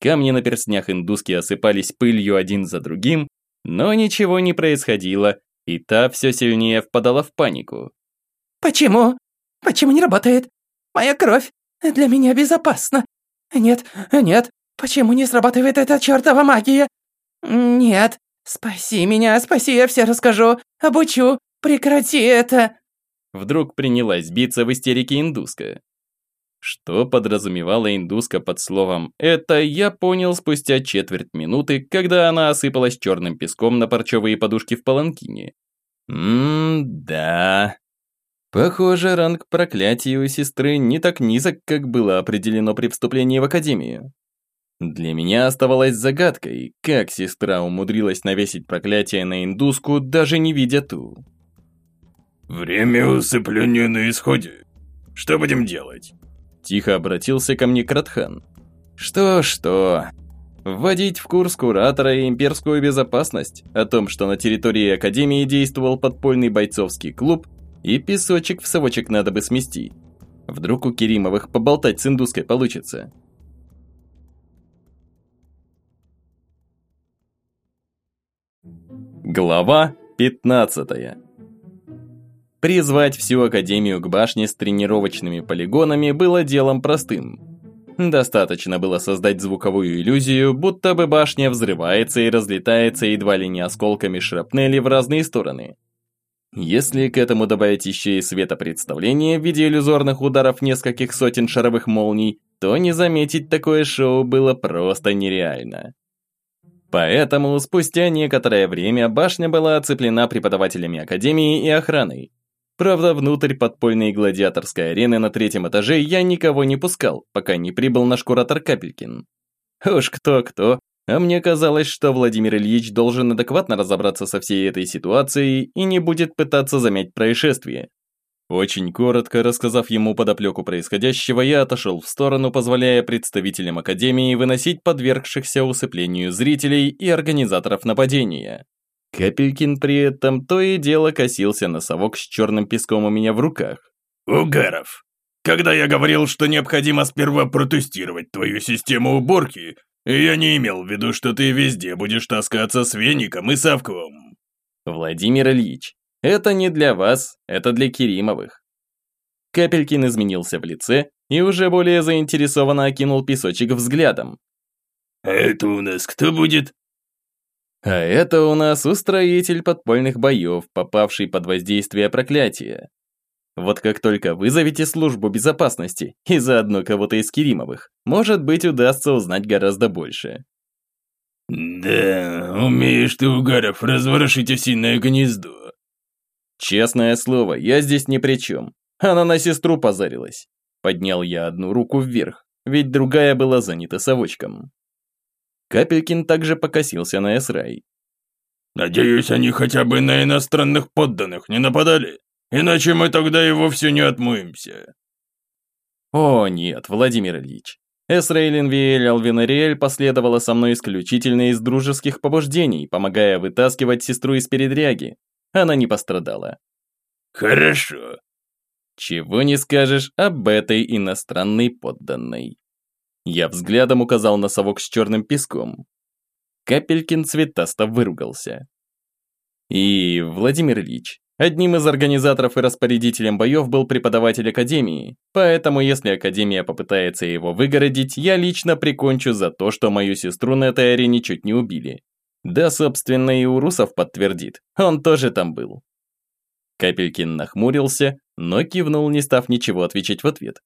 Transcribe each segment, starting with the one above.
Камни на перстнях индуски осыпались пылью один за другим, но ничего не происходило, и та все сильнее впадала в панику. «Почему? Почему не работает? Моя кровь для меня безопасна. Нет, нет, почему не срабатывает эта чертова магия? Нет, спаси меня, спаси, я все расскажу, обучу, прекрати это!» Вдруг принялась биться в истерике индуска. Что подразумевала индуска под словом «это», я понял спустя четверть минуты, когда она осыпалась черным песком на парчевые подушки в паланкине. М-да. Похоже, ранг проклятия у сестры не так низок, как было определено при вступлении в академию. Для меня оставалось загадкой, как сестра умудрилась навесить проклятие на индуску, даже не видя ту. «Время усыпления на исходе. Что будем делать?» Тихо обратился ко мне Кратхан. Что-что? Вводить в курс куратора и имперскую безопасность о том, что на территории Академии действовал подпольный бойцовский клуб, и песочек в совочек надо бы смести. Вдруг у Керимовых поболтать с индуской получится. Глава 15 Призвать всю Академию к башне с тренировочными полигонами было делом простым. Достаточно было создать звуковую иллюзию, будто бы башня взрывается и разлетается едва ли не осколками шрапнели в разные стороны. Если к этому добавить еще и светопредставление в виде иллюзорных ударов нескольких сотен шаровых молний, то не заметить такое шоу было просто нереально. Поэтому спустя некоторое время башня была оцеплена преподавателями Академии и охраной, Правда, внутрь подпольной гладиаторской арены на третьем этаже я никого не пускал, пока не прибыл наш куратор Капелькин. Уж кто-кто, а мне казалось, что Владимир Ильич должен адекватно разобраться со всей этой ситуацией и не будет пытаться замять происшествие. Очень коротко рассказав ему подоплеку происходящего, я отошел в сторону, позволяя представителям Академии выносить подвергшихся усыплению зрителей и организаторов нападения. Капелькин при этом то и дело косился на совок с черным песком у меня в руках. «Угаров, когда я говорил, что необходимо сперва протестировать твою систему уборки, я не имел в виду, что ты везде будешь таскаться с веником и совком». «Владимир Ильич, это не для вас, это для Керимовых». Капелькин изменился в лице и уже более заинтересованно окинул песочек взглядом. «А это у нас кто будет?» А это у нас устроитель подпольных боев, попавший под воздействие проклятия. Вот как только вызовете службу безопасности и заодно кого-то из Керимовых, может быть, удастся узнать гораздо больше. «Да, умеешь ты, Угаров, разворошить осиное гнездо». «Честное слово, я здесь ни при чем. Она на сестру позарилась». Поднял я одну руку вверх, ведь другая была занята совочком. Капелькин также покосился на Эсрай. «Надеюсь, они хотя бы на иностранных подданных не нападали, иначе мы тогда и вовсе не отмоемся». «О нет, Владимир Ильич. Эсрейлин Виэль Алвинариэль последовала со мной исключительно из дружеских побуждений, помогая вытаскивать сестру из передряги. Она не пострадала». «Хорошо». «Чего не скажешь об этой иностранной подданной». Я взглядом указал на совок с черным песком. Капелькин цветасто выругался. И, Владимир Ильич, одним из организаторов и распорядителем боев был преподаватель Академии, поэтому если Академия попытается его выгородить, я лично прикончу за то, что мою сестру на этой арене чуть не убили. Да, собственно, и Урусов подтвердит, он тоже там был. Капелькин нахмурился, но кивнул, не став ничего отвечать в ответ.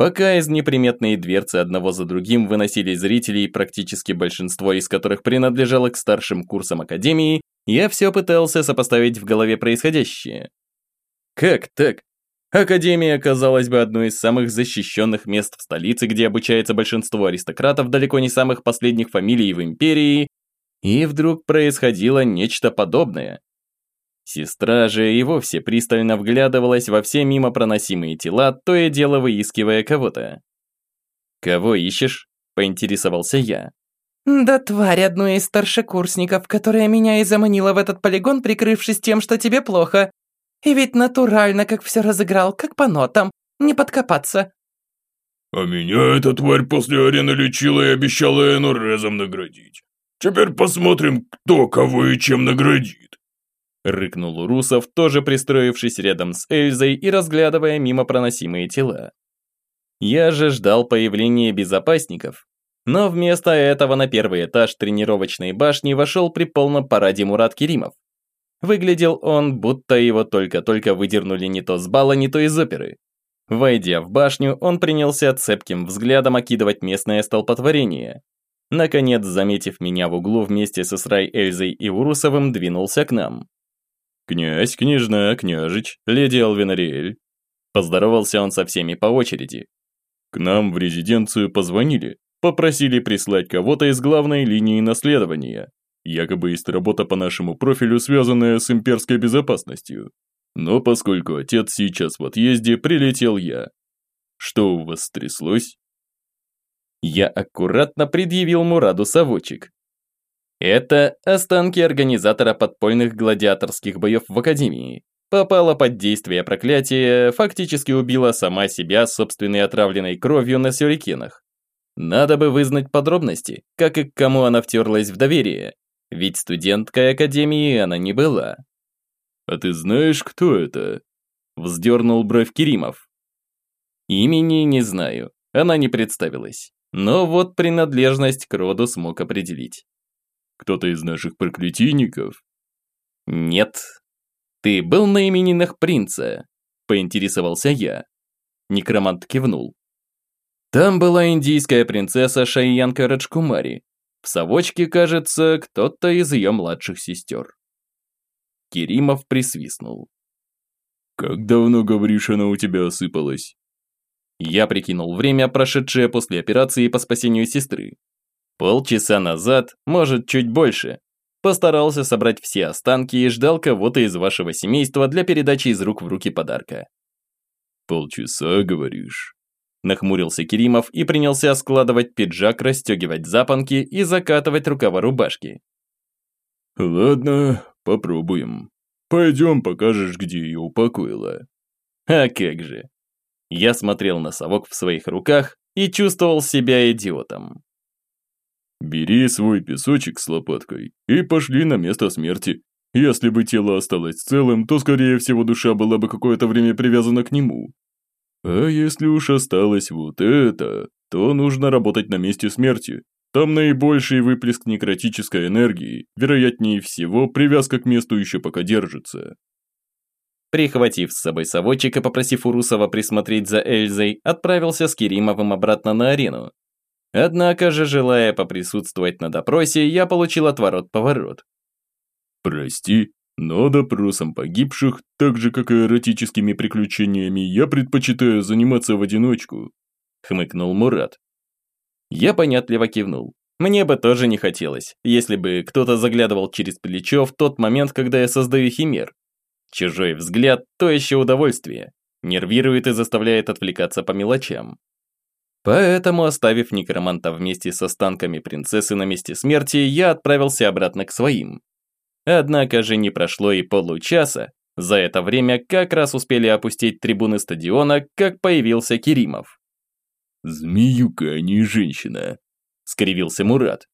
Пока из неприметной дверцы одного за другим выносили зрителей, практически большинство из которых принадлежало к старшим курсам Академии, я все пытался сопоставить в голове происходящее. Как так? Академия казалась бы одной из самых защищенных мест в столице, где обучается большинство аристократов далеко не самых последних фамилий в империи, и вдруг происходило нечто подобное. Сестра же и вовсе пристально вглядывалась во все мимо проносимые тела, то и дело выискивая кого-то. «Кого ищешь?» – поинтересовался я. «Да тварь одну из старшекурсников, которая меня и заманила в этот полигон, прикрывшись тем, что тебе плохо. И ведь натурально как все разыграл, как по нотам, не подкопаться». А меня эта тварь после арены лечила и обещала энурезом наградить. Теперь посмотрим, кто кого и чем наградит. Рыкнул Урусов, тоже пристроившись рядом с Эльзой и разглядывая мимо проносимые тела. Я же ждал появления безопасников, но вместо этого на первый этаж тренировочной башни вошел при полном параде Мурат Керимов. Выглядел он, будто его только-только выдернули не то с бала, не то из оперы. Войдя в башню, он принялся цепким взглядом окидывать местное столпотворение. Наконец, заметив меня в углу вместе с Исрай Эльзой и Урусовым, двинулся к нам. «Князь, княжна, княжич, леди Алвинариэль». Поздоровался он со всеми по очереди. «К нам в резиденцию позвонили, попросили прислать кого-то из главной линии наследования. Якобы есть работа по нашему профилю, связанная с имперской безопасностью. Но поскольку отец сейчас в отъезде, прилетел я. Что у вас стряслось?» Я аккуратно предъявил Мураду совочек. Это останки организатора подпольных гладиаторских боев в Академии. Попала под действие проклятия, фактически убила сама себя собственной отравленной кровью на сюрикенах. Надо бы вызнать подробности, как и к кому она втерлась в доверие, ведь студенткой Академии она не была. «А ты знаешь, кто это?» Вздернул бровь Керимов. Имени не знаю, она не представилась. Но вот принадлежность к роду смог определить. Кто-то из наших проклятийников? Нет. Ты был на именинах принца? Поинтересовался я. Некромант кивнул. Там была индийская принцесса Шайянка Раджкумари. В совочке, кажется, кто-то из ее младших сестер. Керимов присвистнул. «Как давно, говоришь, она у тебя осыпалась?» Я прикинул время, прошедшее после операции по спасению сестры. Полчаса назад, может, чуть больше. Постарался собрать все останки и ждал кого-то из вашего семейства для передачи из рук в руки подарка. «Полчаса, говоришь?» Нахмурился Керимов и принялся складывать пиджак, расстегивать запонки и закатывать рукава рубашки. «Ладно, попробуем. Пойдем, покажешь, где ее упокоила». «А как же!» Я смотрел на совок в своих руках и чувствовал себя идиотом. Бери свой песочек с лопаткой и пошли на место смерти. Если бы тело осталось целым, то, скорее всего, душа была бы какое-то время привязана к нему. А если уж осталось вот это, то нужно работать на месте смерти. Там наибольший выплеск некротической энергии, вероятнее всего, привязка к месту еще пока держится. Прихватив с собой совочек и попросив Урусова присмотреть за Эльзой, отправился с Керимовым обратно на арену, Однако же, желая поприсутствовать на допросе, я получил отворот-поворот. «Прости, но допросом погибших, так же как и эротическими приключениями, я предпочитаю заниматься в одиночку», — хмыкнул Мурат. Я понятливо кивнул. Мне бы тоже не хотелось, если бы кто-то заглядывал через плечо в тот момент, когда я создаю химер. Чужой взгляд – то еще удовольствие. Нервирует и заставляет отвлекаться по мелочам. Поэтому, оставив некроманта вместе с останками принцессы на месте смерти, я отправился обратно к своим. Однако же не прошло и получаса, за это время как раз успели опустить трибуны стадиона, как появился Керимов. «Змеюка, а не женщина», – скривился Мурат.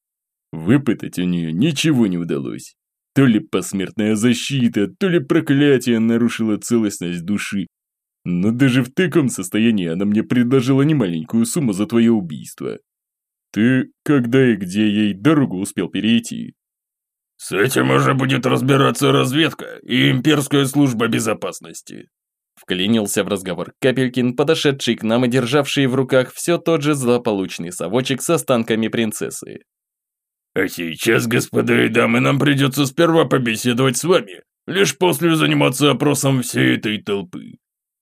Выпытать у нее ничего не удалось. То ли посмертная защита, то ли проклятие нарушило целостность души, но даже в таком состоянии она мне предложила немаленькую сумму за твое убийство. Ты когда и где ей дорогу успел перейти? С этим уже будет разбираться разведка и имперская служба безопасности. Вклинился в разговор Капелькин, подошедший к нам и державший в руках все тот же злополучный совочек с останками принцессы. А сейчас, господа и дамы, нам придется сперва побеседовать с вами, лишь после заниматься опросом всей этой толпы.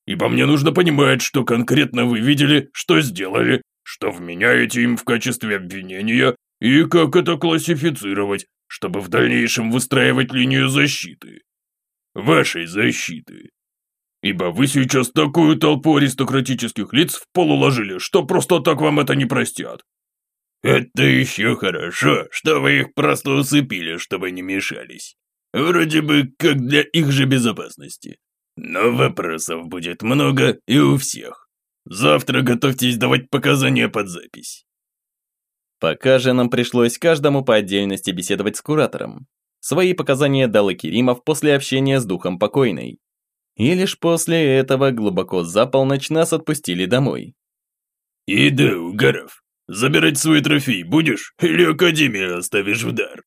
Ибо мне нужно понимать, что конкретно вы видели, что сделали, что вменяете им в качестве обвинения и как это классифицировать, чтобы в дальнейшем выстраивать линию защиты. Вашей защиты. Ибо вы сейчас такую толпу аристократических лиц в пол уложили, что просто так вам это не простят. Это еще хорошо, что вы их просто усыпили, чтобы не мешались. Вроде бы как для их же безопасности. Но вопросов будет много и у всех. Завтра готовьтесь давать показания под запись. Пока же нам пришлось каждому по отдельности беседовать с куратором. Свои показания дал и Керимов после общения с духом покойной. И лишь после этого глубоко за полночь нас отпустили домой. «И да, Угаров, забирать свой трофей будешь или Академию оставишь в дар?»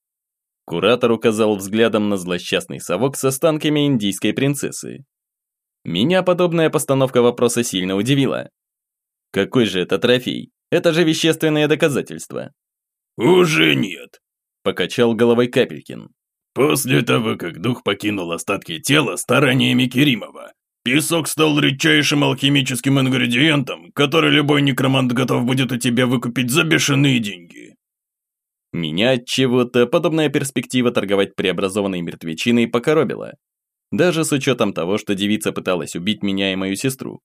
Куратор указал взглядом на злосчастный совок с останками индийской принцессы. Меня подобная постановка вопроса сильно удивила. Какой же это трофей? Это же вещественное доказательство. «Уже нет», – покачал головой Капелькин. После того, как дух покинул остатки тела стараниями Керимова, песок стал редчайшим алхимическим ингредиентом, который любой некромант готов будет у тебя выкупить за бешеные деньги. Меня от чего-то подобная перспектива торговать преобразованной мертвечиной покоробила. Даже с учетом того, что девица пыталась убить меня и мою сестру.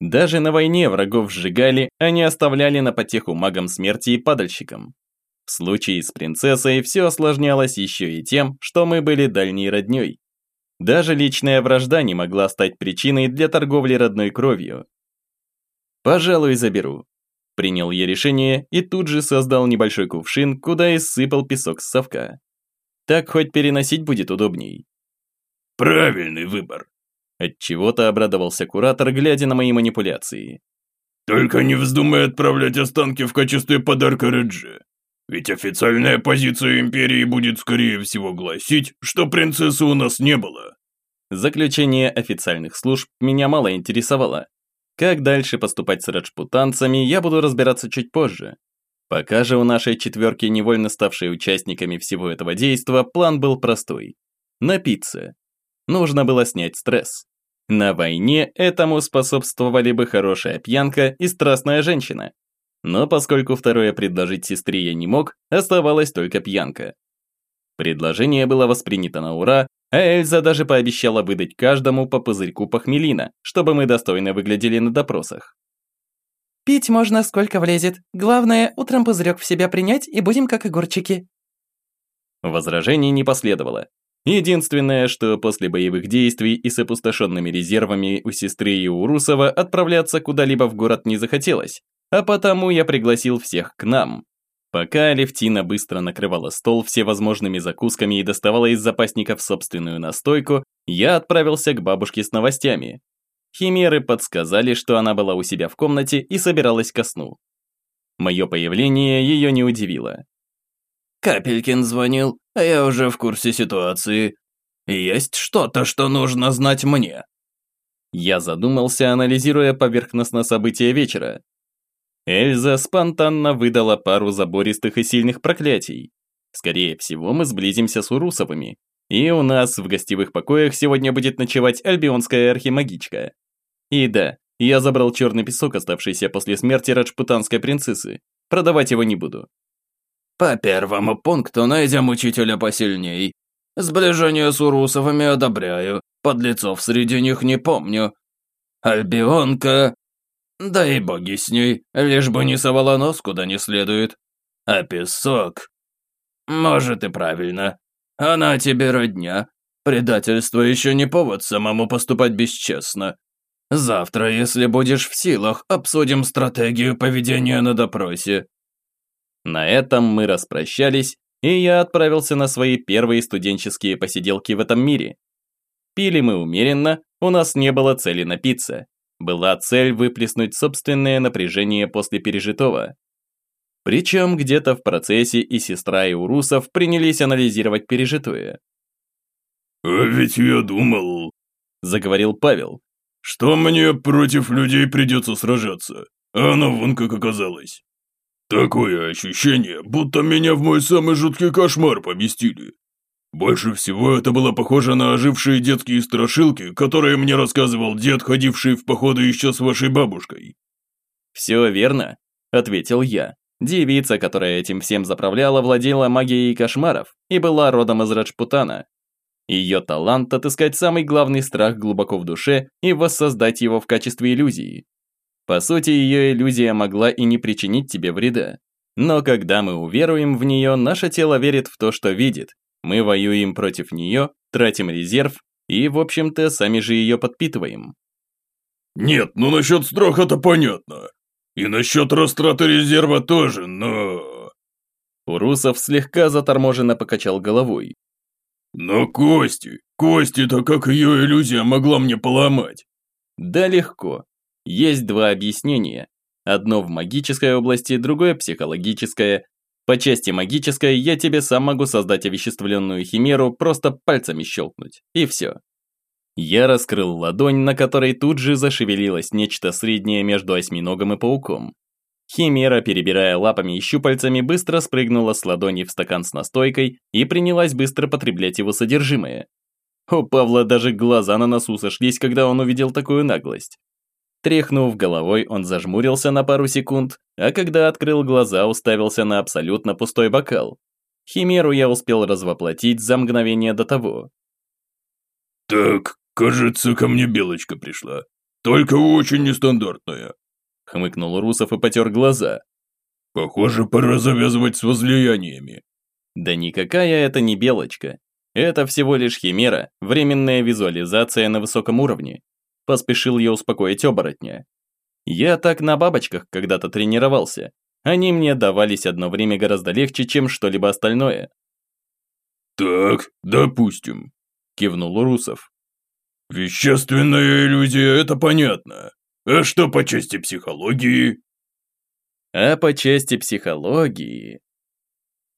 Даже на войне врагов сжигали, а не оставляли на потеху магам смерти и падальщикам. В случае с принцессой все осложнялось еще и тем, что мы были дальней родней. Даже личная вражда не могла стать причиной для торговли родной кровью. «Пожалуй, заберу», – принял я решение и тут же создал небольшой кувшин, куда и сыпал песок с совка. Так хоть переносить будет удобней. «Правильный выбор», – отчего-то обрадовался куратор, глядя на мои манипуляции. «Только не вздумай отправлять останки в качестве подарка Реджи. Ведь официальная позиция Империи будет, скорее всего, гласить, что принцессы у нас не было. Заключение официальных служб меня мало интересовало. Как дальше поступать с раджпутанцами, я буду разбираться чуть позже. Пока же у нашей четверки, невольно ставшей участниками всего этого действа, план был простой. Напиться. Нужно было снять стресс. На войне этому способствовали бы хорошая пьянка и страстная женщина. Но поскольку второе предложить сестре я не мог, оставалась только пьянка. Предложение было воспринято на ура, а Эльза даже пообещала выдать каждому по пузырьку похмелина, чтобы мы достойно выглядели на допросах. «Пить можно сколько влезет. Главное, утром пузырек в себя принять, и будем как огурчики». Возражений не последовало. Единственное, что после боевых действий и с опустошенными резервами у сестры и у Русова отправляться куда-либо в город не захотелось, а потому я пригласил всех к нам. Пока Алевтина быстро накрывала стол всевозможными закусками и доставала из запасников собственную настойку, я отправился к бабушке с новостями. Химеры подсказали, что она была у себя в комнате и собиралась ко сну. Мое появление ее не удивило. «Капелькин звонил, я уже в курсе ситуации. Есть что-то, что нужно знать мне». Я задумался, анализируя поверхностно события вечера. Эльза спонтанно выдала пару забористых и сильных проклятий. Скорее всего, мы сблизимся с Урусовыми. И у нас в гостевых покоях сегодня будет ночевать альбионская архимагичка. И да, я забрал черный песок, оставшийся после смерти раджпутанской принцессы. Продавать его не буду. По первому пункту найдем учителя посильней. Сближение с Урусовыми одобряю, подлецов среди них не помню. Альбионка да и боги с ней, лишь бы не совала нос куда не следует. А песок... Может и правильно. Она тебе родня. Предательство еще не повод самому поступать бесчестно. Завтра, если будешь в силах, обсудим стратегию поведения на допросе. На этом мы распрощались, и я отправился на свои первые студенческие посиделки в этом мире. Пили мы умеренно, у нас не было цели напиться. Была цель выплеснуть собственное напряжение после пережитого. Причем где-то в процессе и сестра, и Урусов принялись анализировать пережитое. «А ведь я думал», – заговорил Павел, – «что мне против людей придется сражаться, а оно вон как оказалось. Такое ощущение, будто меня в мой самый жуткий кошмар поместили. Больше всего это было похоже на ожившие детские страшилки, которые мне рассказывал дед, ходивший в походы еще с вашей бабушкой. «Все верно», – ответил я. Девица, которая этим всем заправляла, владела магией кошмаров и была родом из Раджпутана. Ее талант – отыскать самый главный страх глубоко в душе и воссоздать его в качестве иллюзии. По сути, ее иллюзия могла и не причинить тебе вреда. Но когда мы уверуем в нее, наше тело верит в то, что видит, мы воюем против нее, тратим резерв и, в общем-то, сами же ее подпитываем. Нет, ну насчет страха-то понятно. И насчет растраты резерва тоже, но... Урусов слегка заторможенно покачал головой. Но кости, кости-то как ее иллюзия могла мне поломать? Да легко. Есть два объяснения. Одно в магической области, другое психологическое. По части магической я тебе сам могу создать овеществленную химеру, просто пальцами щелкнуть. И все. Я раскрыл ладонь, на которой тут же зашевелилось нечто среднее между осьминогом и пауком. Химера, перебирая лапами и щупальцами, быстро спрыгнула с ладони в стакан с настойкой и принялась быстро потреблять его содержимое. У Павла даже глаза на носу сошлись, когда он увидел такую наглость. Тряхнув головой, он зажмурился на пару секунд, а когда открыл глаза, уставился на абсолютно пустой бокал. Химеру я успел развоплотить за мгновение до того. «Так, кажется, ко мне белочка пришла. Только очень нестандартная», — хмыкнул Русов и потер глаза. «Похоже, пора завязывать с возлияниями». «Да никакая это не белочка. Это всего лишь химера, временная визуализация на высоком уровне. Поспешил я успокоить оборотня. Я так на бабочках когда-то тренировался. Они мне давались одно время гораздо легче, чем что-либо остальное. «Так, допустим», – кивнул Русов. «Вещественная иллюзия – это понятно. А что по части психологии?» А по части психологии...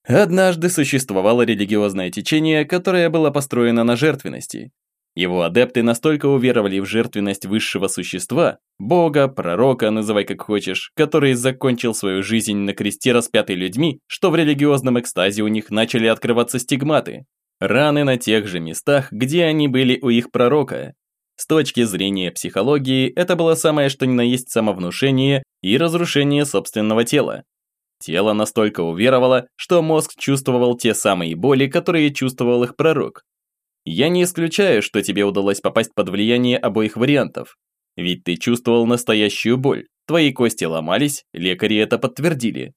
Однажды существовало религиозное течение, которое было построено на жертвенности. Его адепты настолько уверовали в жертвенность высшего существа, бога, пророка, называй как хочешь, который закончил свою жизнь на кресте распятый людьми, что в религиозном экстазе у них начали открываться стигматы. Раны на тех же местах, где они были у их пророка. С точки зрения психологии, это было самое что ни на есть самовнушение и разрушение собственного тела. Тело настолько уверовало, что мозг чувствовал те самые боли, которые чувствовал их пророк. Я не исключаю, что тебе удалось попасть под влияние обоих вариантов. Ведь ты чувствовал настоящую боль, твои кости ломались, лекари это подтвердили.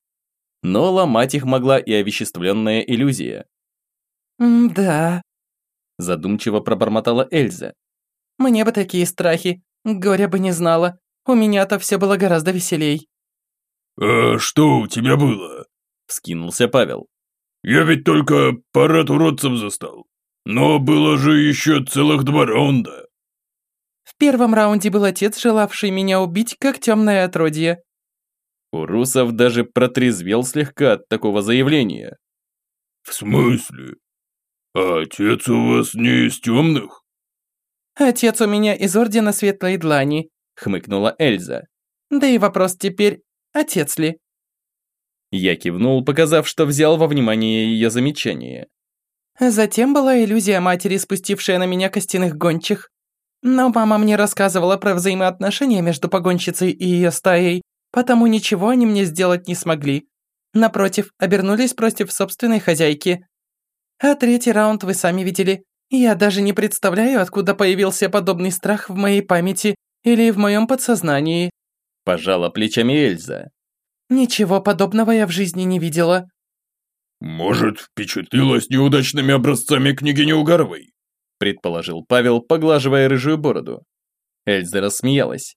Но ломать их могла и овеществленная иллюзия. «Да», – задумчиво пробормотала Эльза. «Мне бы такие страхи, горя бы не знала. У меня-то все было гораздо веселей». «А что у тебя было?» – вскинулся Павел. «Я ведь только парад уродцев застал. Но было же еще целых два раунда. В первом раунде был отец, желавший меня убить, как темное отродье. Урусов даже протрезвел слегка от такого заявления. В смысле? А отец у вас не из темных? Отец у меня из Ордена Светлой Длани, хмыкнула Эльза. Да и вопрос теперь, отец ли? Я кивнул, показав, что взял во внимание ее замечание. Затем была иллюзия матери, спустившая на меня костяных гончих. Но мама мне рассказывала про взаимоотношения между погонщицей и ее стаей, потому ничего они мне сделать не смогли. Напротив, обернулись против собственной хозяйки. А третий раунд вы сами видели. Я даже не представляю, откуда появился подобный страх в моей памяти или в моем подсознании. Пожала плечами Эльза. Ничего подобного я в жизни не видела. «Может, впечатлилась неудачными образцами княгини Угаровой?» предположил Павел, поглаживая рыжую бороду. Эльза рассмеялась.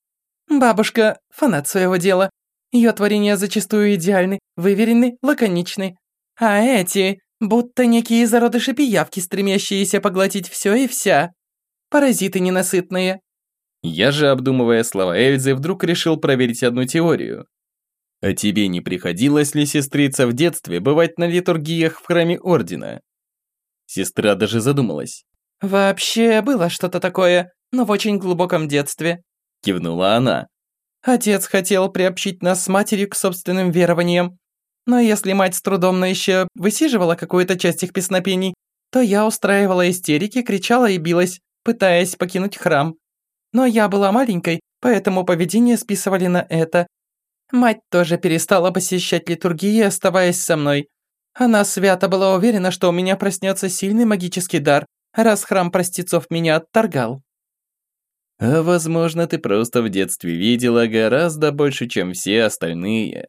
«Бабушка – фанат своего дела. Ее творения зачастую идеальны, выверены, лаконичны. А эти – будто некие зародыши-пиявки, стремящиеся поглотить все и вся. Паразиты ненасытные». Я же, обдумывая слова Эльзы, вдруг решил проверить одну теорию. А тебе не приходилось ли, сестрица, в детстве бывать на литургиях в храме Ордена? Сестра даже задумалась. «Вообще было что-то такое, но в очень глубоком детстве», кивнула она. «Отец хотел приобщить нас с матерью к собственным верованиям, но если мать с трудом, но еще высиживала какую-то часть их песнопений, то я устраивала истерики, кричала и билась, пытаясь покинуть храм. Но я была маленькой, поэтому поведение списывали на это, Мать тоже перестала посещать литургии, оставаясь со мной. Она свято была уверена, что у меня проснется сильный магический дар, раз храм простецов меня отторгал. А возможно, ты просто в детстве видела гораздо больше, чем все остальные.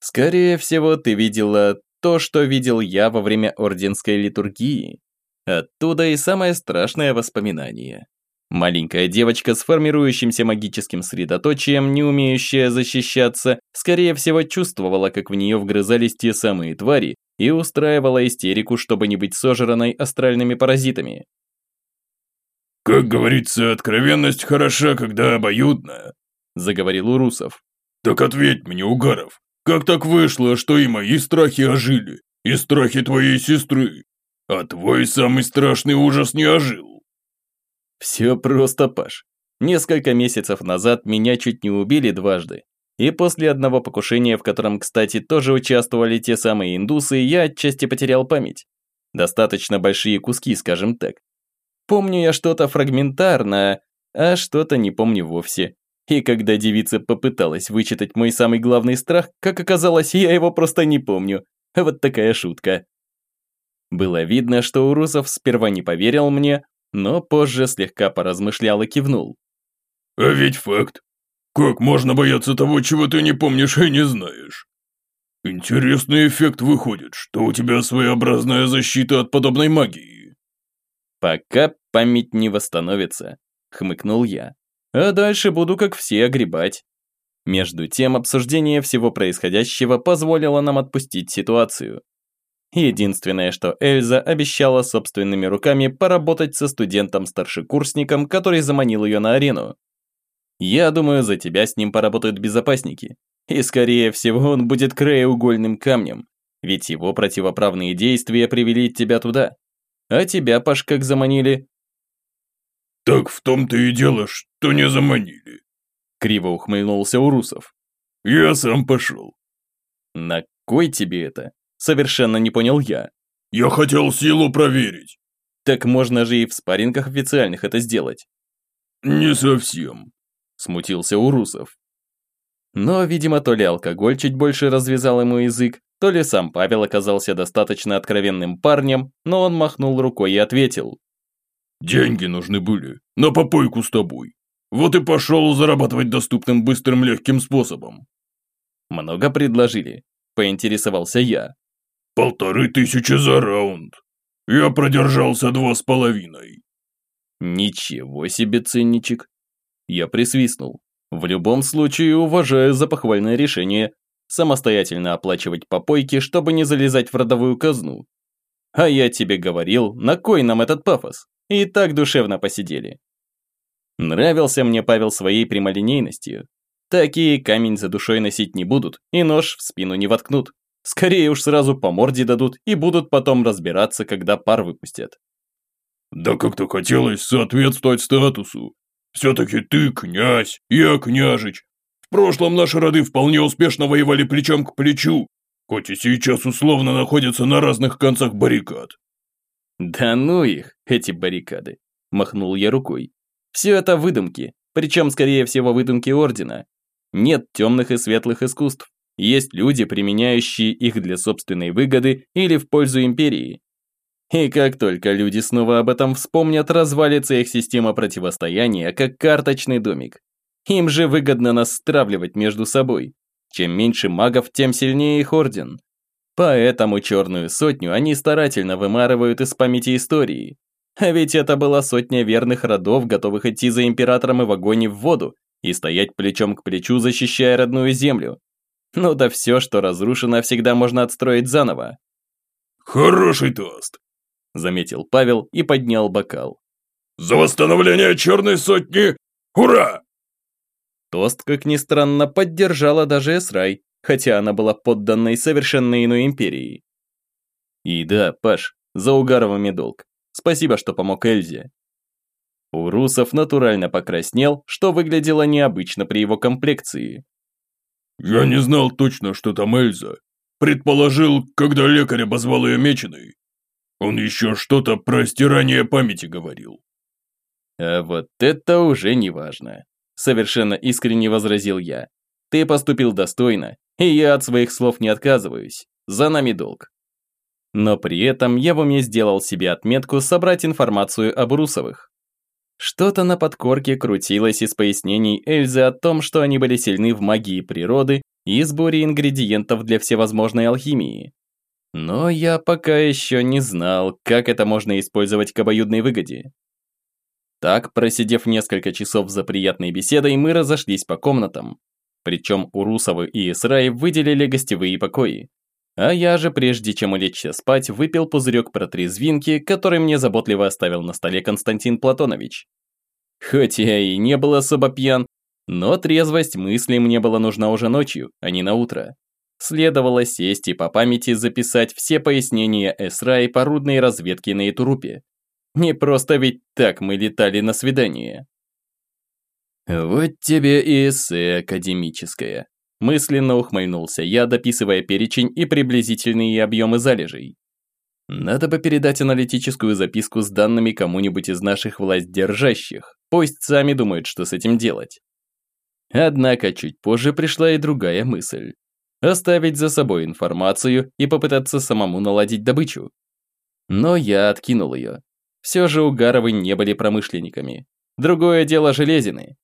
Скорее всего, ты видела то, что видел я во время орденской литургии. Оттуда и самое страшное воспоминание. Маленькая девочка с формирующимся магическим средоточием, не умеющая защищаться, скорее всего чувствовала, как в нее вгрызались те самые твари и устраивала истерику, чтобы не быть сожранной астральными паразитами. «Как говорится, откровенность хороша, когда обоюдная», – заговорил Урусов. «Так ответь мне, Угаров, как так вышло, что и мои страхи ожили, и страхи твоей сестры, а твой самый страшный ужас не ожил?» Все просто, Паш. Несколько месяцев назад меня чуть не убили дважды. И после одного покушения, в котором, кстати, тоже участвовали те самые индусы, я отчасти потерял память. Достаточно большие куски, скажем так. Помню я что-то фрагментарное, а что-то не помню вовсе. И когда девица попыталась вычитать мой самый главный страх, как оказалось, я его просто не помню. Вот такая шутка. Было видно, что Урусов сперва не поверил мне, но позже слегка поразмышлял и кивнул. «А ведь факт. Как можно бояться того, чего ты не помнишь и не знаешь? Интересный эффект выходит, что у тебя своеобразная защита от подобной магии». «Пока память не восстановится», — хмыкнул я. «А дальше буду как все огребать». Между тем, обсуждение всего происходящего позволило нам отпустить ситуацию. Единственное, что Эльза обещала собственными руками поработать со студентом-старшекурсником, который заманил ее на арену. Я думаю, за тебя с ним поработают безопасники. И скорее всего он будет краеугольным камнем, ведь его противоправные действия привели тебя туда. А тебя, Паш, как заманили? Так в том-то и дело, что не заманили. Криво ухмыльнулся Урусов. Я сам пошел. На кой тебе это? Совершенно не понял я. Я хотел силу проверить. Так можно же и в спаррингах официальных это сделать. Не совсем. Смутился Урусов. Но, видимо, то ли алкоголь чуть больше развязал ему язык, то ли сам Павел оказался достаточно откровенным парнем, но он махнул рукой и ответил. «Деньги нужны были, на попойку с тобой. Вот и пошел зарабатывать доступным быстрым легким способом». «Много предложили?» – поинтересовался я. Полторы тысячи за раунд. Я продержался два с половиной. Ничего себе ценничек. Я присвистнул. В любом случае уважаю за похвальное решение самостоятельно оплачивать попойки, чтобы не залезать в родовую казну. А я тебе говорил, на кой нам этот пафос? И так душевно посидели. Нравился мне Павел своей прямолинейностью. Такие камень за душой носить не будут и нож в спину не воткнут. Скорее уж сразу по морде дадут и будут потом разбираться, когда пар выпустят. Да как-то хотелось соответствовать статусу. Все-таки ты князь, я княжич. В прошлом наши роды вполне успешно воевали плечом к плечу, хоть и сейчас условно находятся на разных концах баррикад. Да ну их, эти баррикады, махнул я рукой. Все это выдумки, причем, скорее всего, выдумки Ордена. Нет темных и светлых искусств. Есть люди, применяющие их для собственной выгоды или в пользу империи. И как только люди снова об этом вспомнят, развалится их система противостояния, как карточный домик. Им же выгодно нас стравливать между собой. Чем меньше магов, тем сильнее их орден. Поэтому черную сотню они старательно вымарывают из памяти истории. А ведь это была сотня верных родов, готовых идти за императором и в огонь и в воду, и стоять плечом к плечу, защищая родную землю. Ну да все, что разрушено, всегда можно отстроить заново. «Хороший тост», — заметил Павел и поднял бокал. «За восстановление черной сотни! Ура!» Тост, как ни странно, поддержала даже Эсрай, хотя она была подданной совершенно иной империи. И да, Паш, за Угаровыми долг. Спасибо, что помог Эльзе. Урусов натурально покраснел, что выглядело необычно при его комплекции. «Я не знал точно, что там Эльза. Предположил, когда лекарь обозвал ее меченой. Он еще что-то про стирание памяти говорил». «А вот это уже не важно», – совершенно искренне возразил я. «Ты поступил достойно, и я от своих слов не отказываюсь. За нами долг». Но при этом я в уме сделал себе отметку собрать информацию об Русовых. Что-то на подкорке крутилось из пояснений Эльзы о том, что они были сильны в магии природы и сборе ингредиентов для всевозможной алхимии. Но я пока еще не знал, как это можно использовать к обоюдной выгоде. Так, просидев несколько часов за приятной беседой, мы разошлись по комнатам. Причем Урусовы и Исраи выделили гостевые покои. А я же, прежде чем улечься спать, выпил пузырек протрезвинки, который мне заботливо оставил на столе Константин Платонович. Хоть я и не был особо пьян, но трезвость мысли мне была нужна уже ночью, а не на утро. Следовало сесть и по памяти записать все пояснения Эсра и по рудной разведке на Итурупе. Не просто ведь так мы летали на свидание. Вот тебе и эссе академическое. Мысленно ухмыльнулся я, дописывая перечень и приблизительные объемы залежей. Надо бы передать аналитическую записку с данными кому-нибудь из наших властьдержащих. Пусть сами думают, что с этим делать. Однако чуть позже пришла и другая мысль. Оставить за собой информацию и попытаться самому наладить добычу. Но я откинул ее. Все же Угаровы не были промышленниками. Другое дело Железины.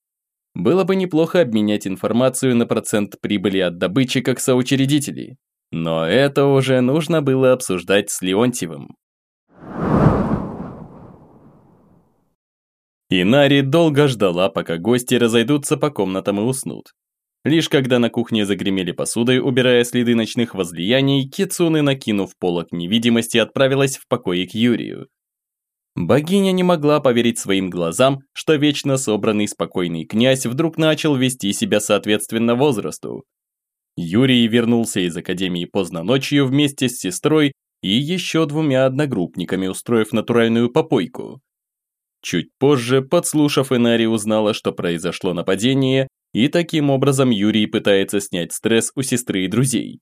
Было бы неплохо обменять информацию на процент прибыли от добычи как соучредителей. Но это уже нужно было обсуждать с Леонтьевым. Инари долго ждала, пока гости разойдутся по комнатам и уснут. Лишь когда на кухне загремели посудой, убирая следы ночных возлияний, Кицуны, накинув полок невидимости, отправилась в покой к Юрию. Богиня не могла поверить своим глазам, что вечно собранный спокойный князь вдруг начал вести себя соответственно возрасту. Юрий вернулся из академии поздно ночью вместе с сестрой и еще двумя одногруппниками, устроив натуральную попойку. Чуть позже, подслушав, Энари узнала, что произошло нападение, и таким образом Юрий пытается снять стресс у сестры и друзей.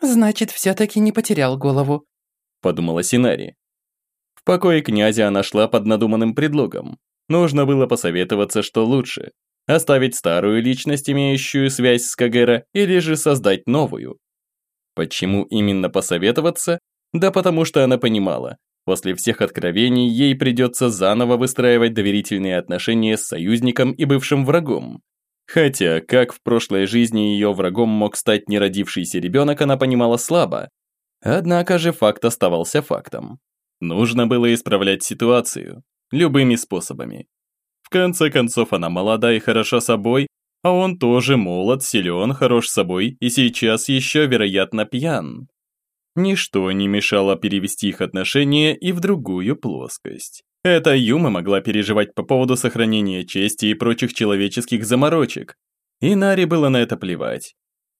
«Значит, все-таки не потерял голову», – подумала Синари. В покое князя она шла под надуманным предлогом. Нужно было посоветоваться, что лучше. Оставить старую личность, имеющую связь с Кагера, или же создать новую. Почему именно посоветоваться? Да потому что она понимала, после всех откровений ей придется заново выстраивать доверительные отношения с союзником и бывшим врагом. Хотя, как в прошлой жизни ее врагом мог стать неродившийся ребенок, она понимала слабо. Однако же факт оставался фактом. Нужно было исправлять ситуацию. Любыми способами. В конце концов, она молода и хороша собой, а он тоже молод, силен, хорош собой и сейчас еще, вероятно, пьян. Ничто не мешало перевести их отношения и в другую плоскость. Эта Юма могла переживать по поводу сохранения чести и прочих человеческих заморочек. И Наре было на это плевать.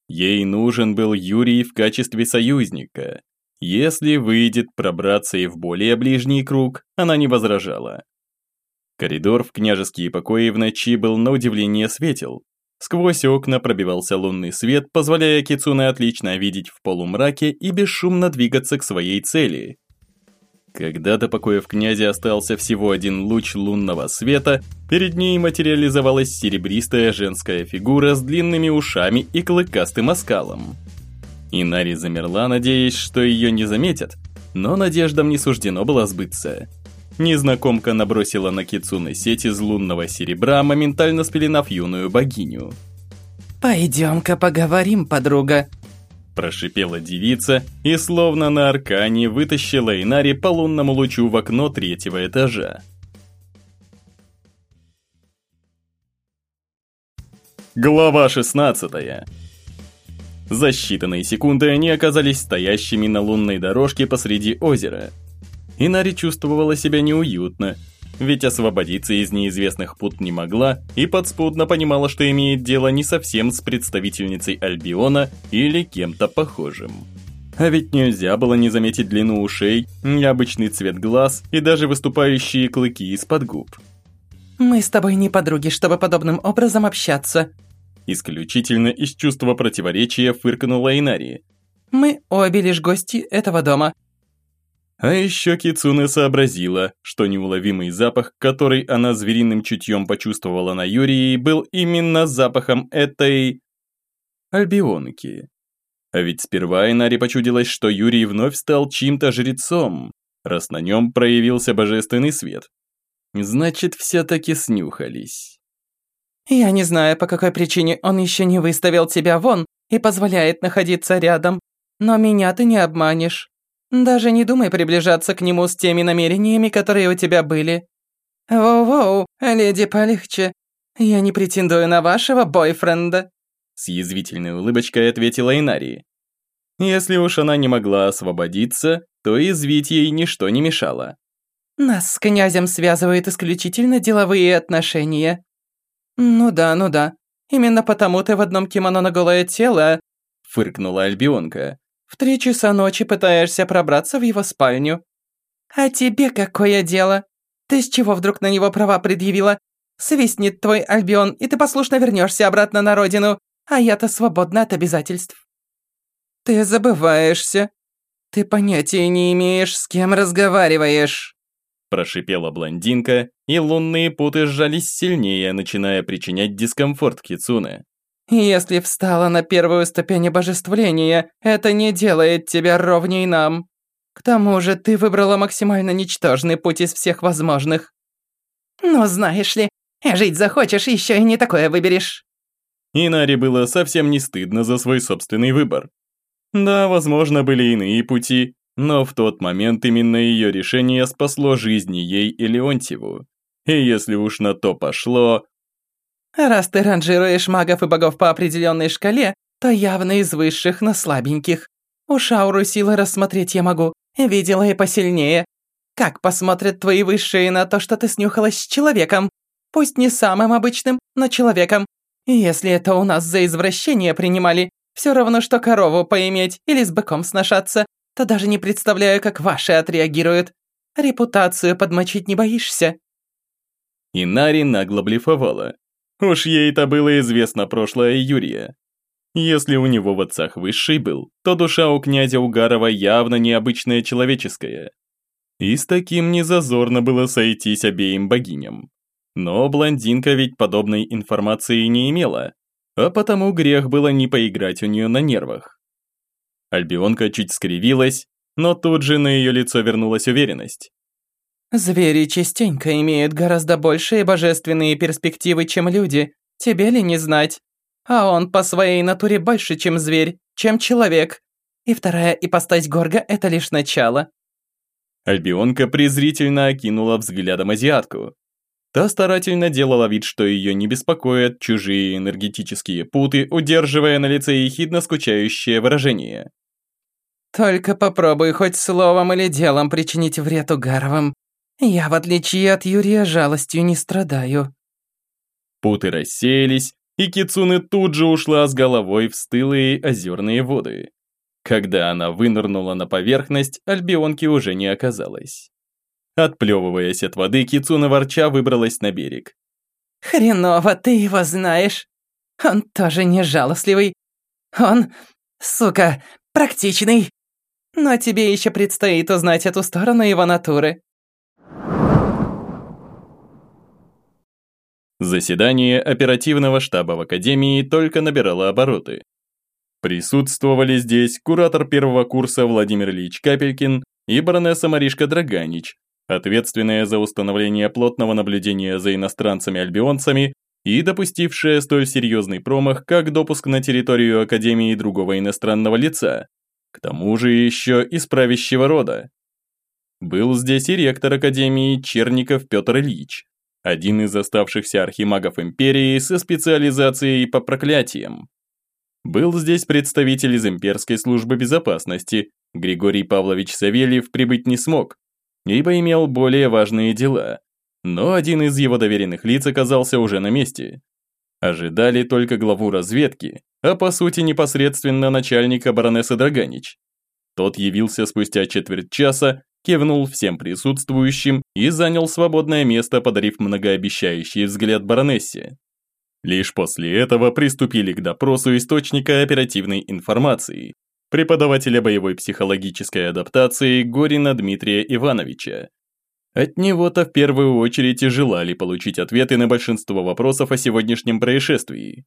Ей нужен был Юрий в качестве союзника, если выйдет пробраться и в более ближний круг, она не возражала. Коридор в княжеские покои в ночи был на удивление светел. Сквозь окна пробивался лунный свет, позволяя Кицуне отлично видеть в полумраке и бесшумно двигаться к своей цели. Когда до покоев князя остался всего один луч лунного света, перед ней материализовалась серебристая женская фигура с длинными ушами и клыкастым оскалом. Инари замерла, надеясь, что ее не заметят, но надеждам не суждено было сбыться. Незнакомка набросила на Кицуны сеть из лунного серебра, моментально спеленав юную богиню. «Пойдем-ка поговорим, подруга», Прошипела девица и словно на аркане вытащила Инари по лунному лучу в окно третьего этажа. Глава шестнадцатая. За считанные секунды они оказались стоящими на лунной дорожке посреди озера. Инари чувствовала себя неуютно, ведь освободиться из неизвестных пут не могла и подспудно понимала, что имеет дело не совсем с представительницей Альбиона или кем-то похожим. А ведь нельзя было не заметить длину ушей, необычный цвет глаз и даже выступающие клыки из-под губ. «Мы с тобой не подруги, чтобы подобным образом общаться», Исключительно из чувства противоречия фыркнула Инари. «Мы обе лишь гости этого дома». А еще Кицуне сообразила, что неуловимый запах, который она звериным чутьем почувствовала на Юрии, был именно запахом этой... альбионки. А ведь сперва Инари почудилось, что Юрий вновь стал чьим-то жрецом, раз на нем проявился божественный свет. Значит, все-таки снюхались. Я не знаю, по какой причине он еще не выставил тебя вон и позволяет находиться рядом, но меня ты не обманешь. Даже не думай приближаться к нему с теми намерениями, которые у тебя были». Воу-воу, леди полегче. Я не претендую на вашего бойфренда. С язвительной улыбочкой ответила Инари. Если уж она не могла освободиться, то извить ей ничто не мешало. Нас с князем связывают исключительно деловые отношения. Ну да, ну да. Именно потому ты в одном кимоно на голое тело, фыркнула Альбионка. В три часа ночи пытаешься пробраться в его спальню. А тебе какое дело? Ты с чего вдруг на него права предъявила? Свистнет твой Альбион, и ты послушно вернешься обратно на родину, а я-то свободна от обязательств. Ты забываешься. Ты понятия не имеешь, с кем разговариваешь. Прошипела блондинка, и лунные путы сжались сильнее, начиная причинять дискомфорт Кицуне. Если встала на первую ступень обожествления, это не делает тебя ровней нам. К тому же ты выбрала максимально ничтожный путь из всех возможных. Ну, знаешь ли, жить захочешь, еще и не такое выберешь. Инаре было совсем не стыдно за свой собственный выбор. Да, возможно, были иные пути, но в тот момент именно ее решение спасло жизни ей и Леонтьеву. И если уж на то пошло... Раз ты ранжируешь магов и богов по определенной шкале, то явно из высших на слабеньких. У Шауру силы рассмотреть я могу, видела и посильнее. Как посмотрят твои высшие на то, что ты снюхалась с человеком? Пусть не самым обычным, но человеком. Если это у нас за извращение принимали, все равно, что корову поиметь или с быком сношаться, то даже не представляю, как ваши отреагируют. Репутацию подмочить не боишься?» Инари нагло блефовала. Уж ей-то было известно прошлое Юрия. Если у него в отцах высший был, то душа у князя Угарова явно необычная человеческая. И с таким незазорно было сойтись обеим богиням. Но блондинка ведь подобной информации не имела, а потому грех было не поиграть у нее на нервах. Альбионка чуть скривилась, но тут же на ее лицо вернулась уверенность. «Звери частенько имеют гораздо большие божественные перспективы, чем люди. Тебе ли не знать? А он по своей натуре больше, чем зверь, чем человек. И вторая ипостась Горга – это лишь начало». Альбионка презрительно окинула взглядом азиатку. Та старательно делала вид, что ее не беспокоят чужие энергетические путы, удерживая на лице ехидно скучающее выражение. Только попробуй хоть словом или делом причинить вред Угаровым. Я, в отличие от Юрия, жалостью не страдаю». Путы рассеялись, и Кицуны тут же ушла с головой в стылые озерные воды. Когда она вынырнула на поверхность, Альбионки уже не оказалось. Отплевываясь от воды, Кицуна ворча выбралась на берег. «Хреново ты его знаешь. Он тоже не жалостливый. Он, сука, практичный. Но тебе еще предстоит узнать эту сторону его натуры. Заседание оперативного штаба в Академии только набирало обороты. Присутствовали здесь куратор первого курса Владимир Ильич Капелькин и баронесса Маришка Драганич, ответственная за установление плотного наблюдения за иностранцами-альбионцами и допустившая столь серьезный промах, как допуск на территорию Академии другого иностранного лица, к тому же еще из правящего рода. Был здесь и ректор Академии Черников Петр Ильич, один из оставшихся архимагов Империи со специализацией по проклятиям. Был здесь представитель из Имперской службы безопасности, Григорий Павлович Савельев прибыть не смог, ибо имел более важные дела, но один из его доверенных лиц оказался уже на месте. Ожидали только главу разведки, а по сути непосредственно начальника баронессы Драганич. Тот явился спустя четверть часа, кивнул всем присутствующим и занял свободное место, подарив многообещающий взгляд баронессе. Лишь после этого приступили к допросу источника оперативной информации, преподавателя боевой психологической адаптации Горина Дмитрия Ивановича. От него-то в первую очередь и желали получить ответы на большинство вопросов о сегодняшнем происшествии.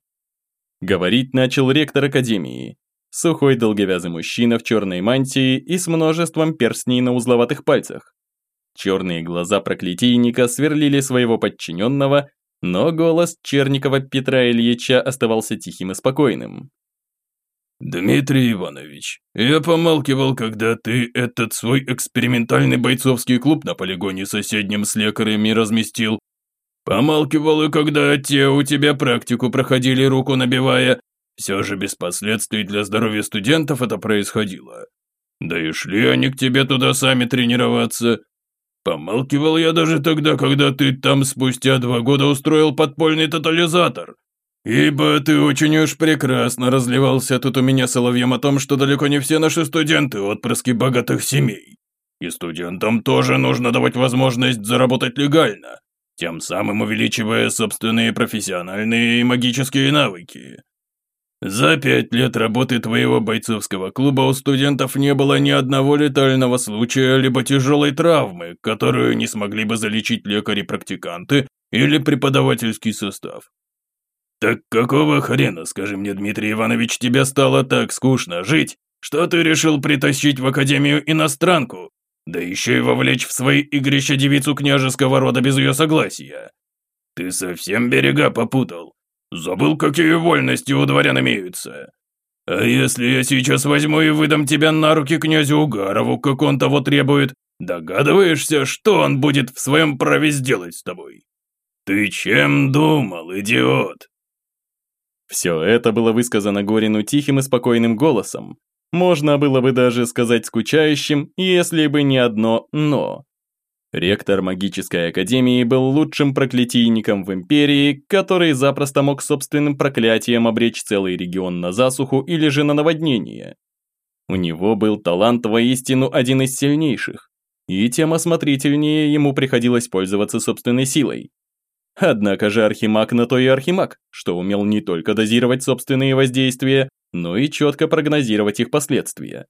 Говорить начал ректор Академии. Сухой долговязый мужчина в черной мантии и с множеством перстней на узловатых пальцах. Черные глаза проклятийника сверлили своего подчиненного, но голос Черникова Петра Ильича оставался тихим и спокойным. «Дмитрий Иванович, я помалкивал, когда ты этот свой экспериментальный бойцовский клуб на полигоне соседнем с лекарями разместил. Помалкивал и когда те у тебя практику проходили, руку набивая. Все же без последствий для здоровья студентов это происходило. Да и шли они к тебе туда сами тренироваться. Помалкивал я даже тогда, когда ты там спустя два года устроил подпольный тотализатор. Ибо ты очень уж прекрасно разливался тут у меня соловьем о том, что далеко не все наши студенты – отпрыски богатых семей. И студентам тоже нужно давать возможность заработать легально, тем самым увеличивая собственные профессиональные и магические навыки. За пять лет работы твоего бойцовского клуба у студентов не было ни одного летального случая либо тяжелой травмы, которую не смогли бы залечить лекари-практиканты или преподавательский состав. «Так какого хрена, скажи мне, Дмитрий Иванович, тебе стало так скучно жить, что ты решил притащить в Академию иностранку, да еще и вовлечь в свои игрища девицу княжеского рода без ее согласия? Ты совсем берега попутал. Забыл, какие вольности у дворян имеются. А если я сейчас возьму и выдам тебя на руки князю Угарову, как он того требует, догадываешься, что он будет в своем праве сделать с тобой? Ты чем думал, идиот? Все это было высказано Горину тихим и спокойным голосом. Можно было бы даже сказать скучающим, если бы не одно «но». Ректор магической академии был лучшим проклятийником в империи, который запросто мог собственным проклятием обречь целый регион на засуху или же на наводнение. У него был талант воистину один из сильнейших, и тем осмотрительнее ему приходилось пользоваться собственной силой. Однако же Архимаг на то и Архимаг, что умел не только дозировать собственные воздействия, но и четко прогнозировать их последствия.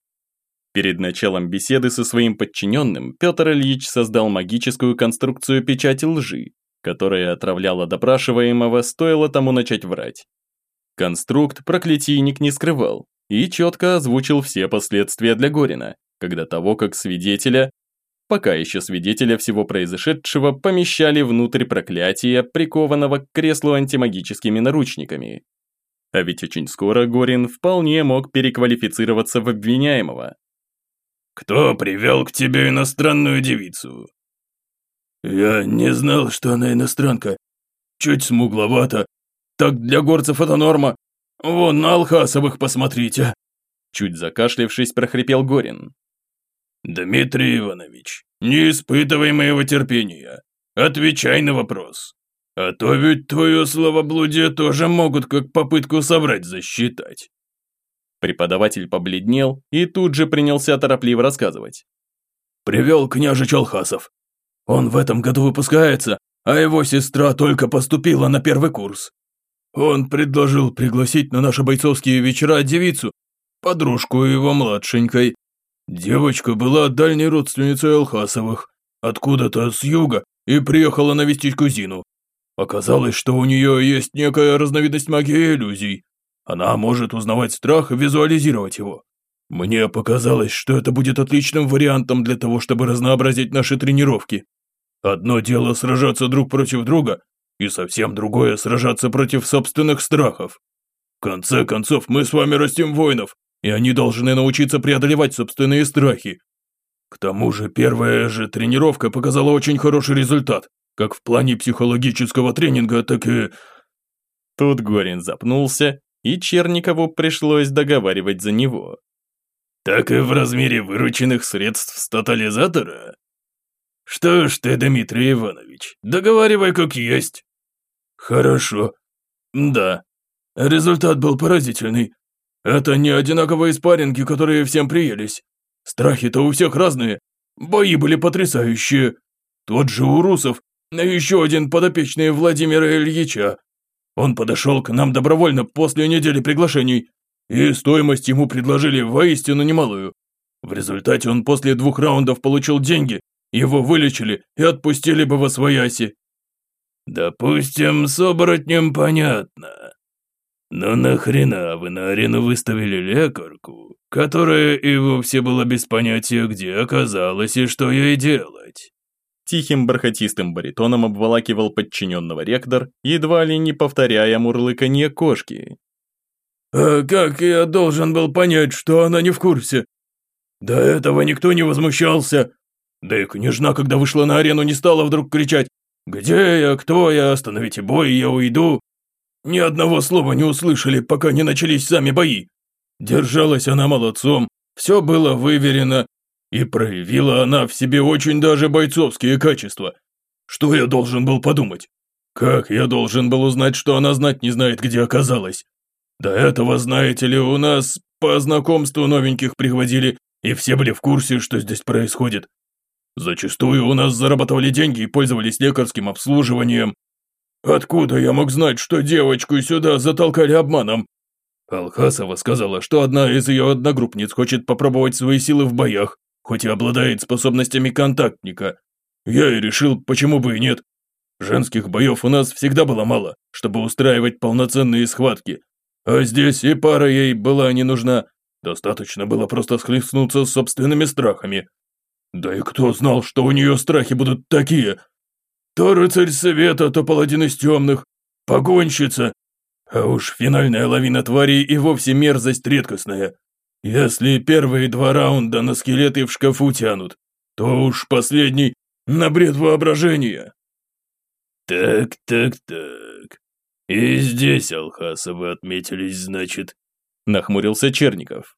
Перед началом беседы со своим подчиненным Петр Ильич создал магическую конструкцию печати лжи, которая отравляла допрашиваемого, стоило тому начать врать. Конструкт проклятийник не скрывал и четко озвучил все последствия для Горина, когда того как свидетеля пока еще свидетеля всего произошедшего помещали внутрь проклятия, прикованного к креслу антимагическими наручниками. А ведь очень скоро Горин вполне мог переквалифицироваться в обвиняемого. «Кто привел к тебе иностранную девицу?» «Я не знал, что она иностранка. Чуть смугловато. Так для горцев это норма. Вон на Алхасовых посмотрите». Чуть закашлявшись, прохрипел Горин. «Дмитрий Иванович, не испытывай моего терпения. Отвечай на вопрос. А то ведь твое словоблудие тоже могут как попытку соврать засчитать». Преподаватель побледнел и тут же принялся торопливо рассказывать. «Привел княжич Алхасов. Он в этом году выпускается, а его сестра только поступила на первый курс. Он предложил пригласить на наши бойцовские вечера девицу, подружку его младшенькой, Девочка была дальней родственницей Алхасовых, откуда-то с юга, и приехала навестить кузину. Оказалось, что у нее есть некая разновидность магии иллюзий. Она может узнавать страх и визуализировать его. Мне показалось, что это будет отличным вариантом для того, чтобы разнообразить наши тренировки. Одно дело сражаться друг против друга, и совсем другое сражаться против собственных страхов. В конце концов, мы с вами растим воинов, и они должны научиться преодолевать собственные страхи. К тому же первая же тренировка показала очень хороший результат, как в плане психологического тренинга, так и... Тут Горин запнулся, и Черникову пришлось договаривать за него. Так и в размере вырученных средств с тотализатора? Что ж ты, Дмитрий Иванович, договаривай как есть. Хорошо. Да. Результат был поразительный. Это не одинаковые спарринги, которые всем приелись. Страхи-то у всех разные. Бои были потрясающие. Тот же Урусов, а еще один подопечный Владимира Ильича. Он подошел к нам добровольно после недели приглашений, и стоимость ему предложили воистину немалую. В результате он после двух раундов получил деньги, его вылечили и отпустили бы во свояси. Допустим, с оборотнем понятно. Но нахрена вы на арену выставили лекарку, которая и вовсе была без понятия, где оказалась и что ей делать? Тихим бархатистым баритоном обволакивал подчиненного ректор, едва ли не повторяя мурлыканье кошки. А как я должен был понять, что она не в курсе? До этого никто не возмущался. Да и княжна, когда вышла на арену, не стала вдруг кричать «Где я? Кто я? Остановите бой, я уйду!» Ни одного слова не услышали, пока не начались сами бои. Держалась она молодцом, все было выверено, и проявила она в себе очень даже бойцовские качества. Что я должен был подумать? Как я должен был узнать, что она знать не знает, где оказалась? До этого, знаете ли, у нас по знакомству новеньких прихватили, и все были в курсе, что здесь происходит. Зачастую у нас зарабатывали деньги и пользовались лекарским обслуживанием. Откуда я мог знать, что девочку сюда затолкали обманом? Алхасова сказала, что одна из ее одногруппниц хочет попробовать свои силы в боях, хоть и обладает способностями контактника. Я и решил, почему бы и нет. Женских боев у нас всегда было мало, чтобы устраивать полноценные схватки. А здесь и пара ей была не нужна. Достаточно было просто схлестнуться с собственными страхами. Да и кто знал, что у нее страхи будут такие? То рыцарь света, то паладин из темных, погонщица. А уж финальная лавина тварей и вовсе мерзость редкостная. Если первые два раунда на скелеты в шкафу тянут, то уж последний на бред воображения. Так, так, так. И здесь Алхасовы отметились, значит. Нахмурился Черников.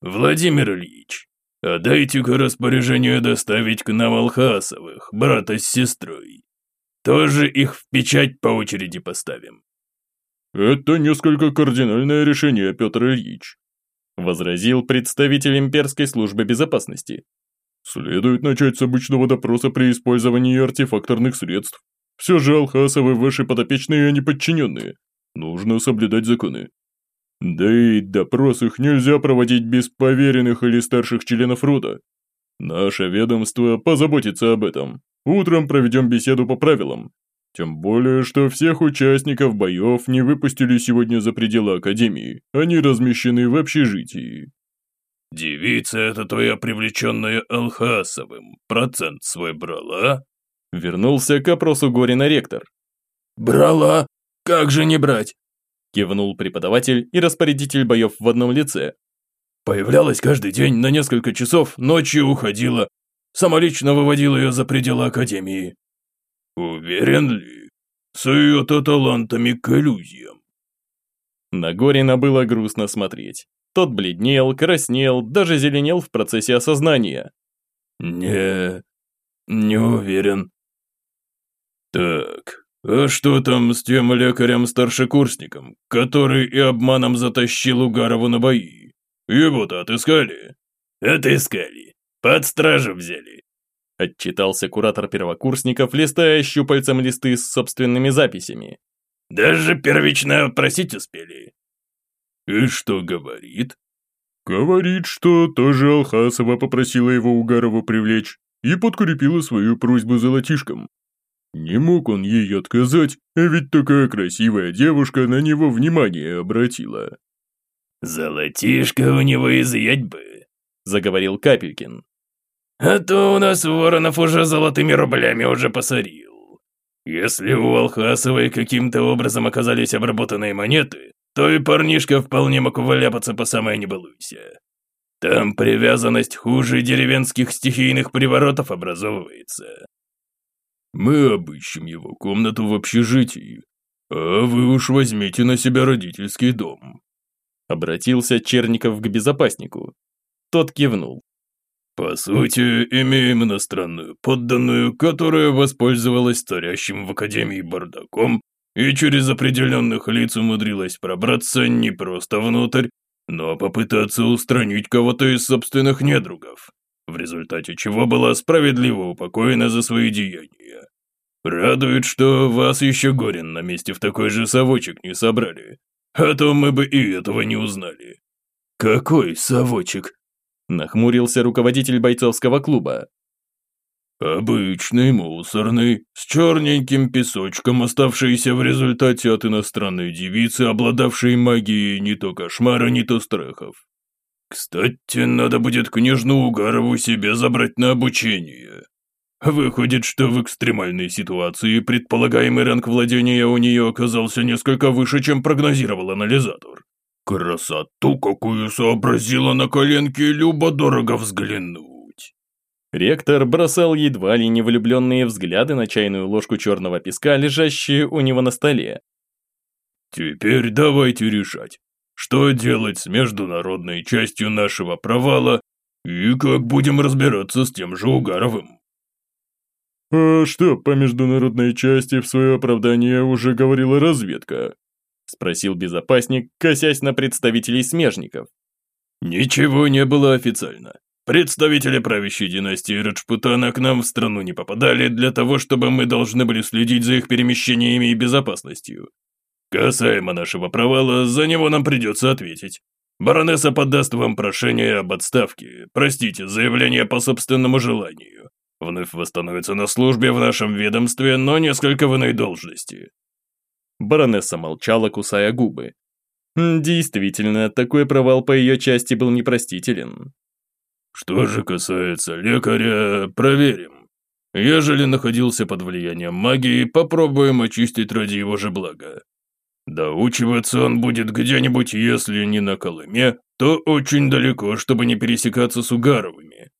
Владимир Ильич, а дайте-ка распоряжение доставить к нам Алхасовых, брата с сестрой. Тоже их в печать по очереди поставим. Это несколько кардинальное решение, Петр Ильич возразил представитель имперской службы безопасности. Следует начать с обычного допроса при использовании артефакторных средств. Все же Алхасовы ваши подопечные, а не подчиненные. Нужно соблюдать законы. Да и допрос их нельзя проводить без поверенных или старших членов рода. Наше ведомство позаботится об этом. Утром проведем беседу по правилам. Тем более, что всех участников боев не выпустили сегодня за пределы Академии. Они размещены в общежитии. «Девица эта твоя привлеченная Алхасовым, процент свой брала?» Вернулся к опросу Горина ректор. «Брала? Как же не брать?» Кивнул преподаватель и распорядитель боев в одном лице. Появлялась каждый день на несколько часов, ночью уходила. Самолично выводил ее за пределы Академии. «Уверен ли? С ее-то талантами к иллюзиям». На Горина было грустно смотреть. Тот бледнел, краснел, даже зеленел в процессе осознания. «Не, не уверен». «Так, а что там с тем лекарем-старшекурсником, который и обманом затащил Угарову на бои? Его-то отыскали?» «Отыскали. Под стражу взяли. Отчитался куратор первокурсников, листая щупальцем листы с собственными записями. «Даже первично просить успели». «И что говорит?» «Говорит, что тоже Алхасова попросила его Угарова привлечь и подкрепила свою просьбу золотишком. Не мог он ей отказать, а ведь такая красивая девушка на него внимание обратила». «Золотишко у него изъять бы», — заговорил Капелькин. А то у нас Воронов уже золотыми рублями уже посорил. Если у Алхасовой каким-то образом оказались обработанные монеты, то и парнишка вполне мог валяпаться по самой не Там привязанность хуже деревенских стихийных приворотов образовывается. Мы обыщем его комнату в общежитии, а вы уж возьмите на себя родительский дом. Обратился Черников к безопаснику. Тот кивнул. По сути, имеем иностранную подданную, которая воспользовалась царящим в Академии бардаком и через определенных лиц умудрилась пробраться не просто внутрь, но попытаться устранить кого-то из собственных недругов, в результате чего была справедливо упокоена за свои деяния. Радует, что вас еще Горин на месте в такой же совочек не собрали, а то мы бы и этого не узнали. Какой совочек? Нахмурился руководитель бойцовского клуба. «Обычный мусорный, с черненьким песочком, оставшийся в результате от иностранной девицы, обладавшей магией не то кошмара, не то страхов. Кстати, надо будет княжну Угарову себе забрать на обучение. Выходит, что в экстремальной ситуации предполагаемый ранг владения у нее оказался несколько выше, чем прогнозировал анализатор. Красоту, какую сообразила на коленке, любо-дорого взглянуть. Ректор бросал едва ли не влюбленные взгляды на чайную ложку черного песка, лежащую у него на столе. Теперь давайте решать, что делать с международной частью нашего провала и как будем разбираться с тем же Угаровым. «А что по международной части в свое оправдание уже говорила разведка?» Спросил безопасник, косясь на представителей смежников. «Ничего не было официально. Представители правящей династии Раджпутана к нам в страну не попадали для того, чтобы мы должны были следить за их перемещениями и безопасностью. Касаемо нашего провала, за него нам придется ответить. Баронесса подаст вам прошение об отставке, простите, заявление по собственному желанию. Вновь восстановится на службе в нашем ведомстве, но несколько в иной должности. Баронесса молчала, кусая губы. Действительно, такой провал по ее части был непростителен. Что же касается лекаря, проверим. Ежели находился под влиянием магии, попробуем очистить ради его же блага. Доучиваться он будет где-нибудь, если не на Колыме, то очень далеко, чтобы не пересекаться с Угаровыми.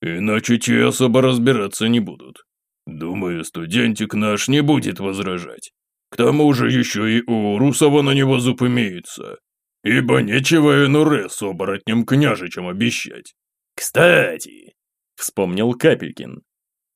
Иначе те особо разбираться не будут. Думаю, студентик наш не будет возражать. К тому же еще и у Русова на него зуб имеется. Ибо нечего Энуре с оборотнем княжичем обещать. «Кстати», — вспомнил Капелькин.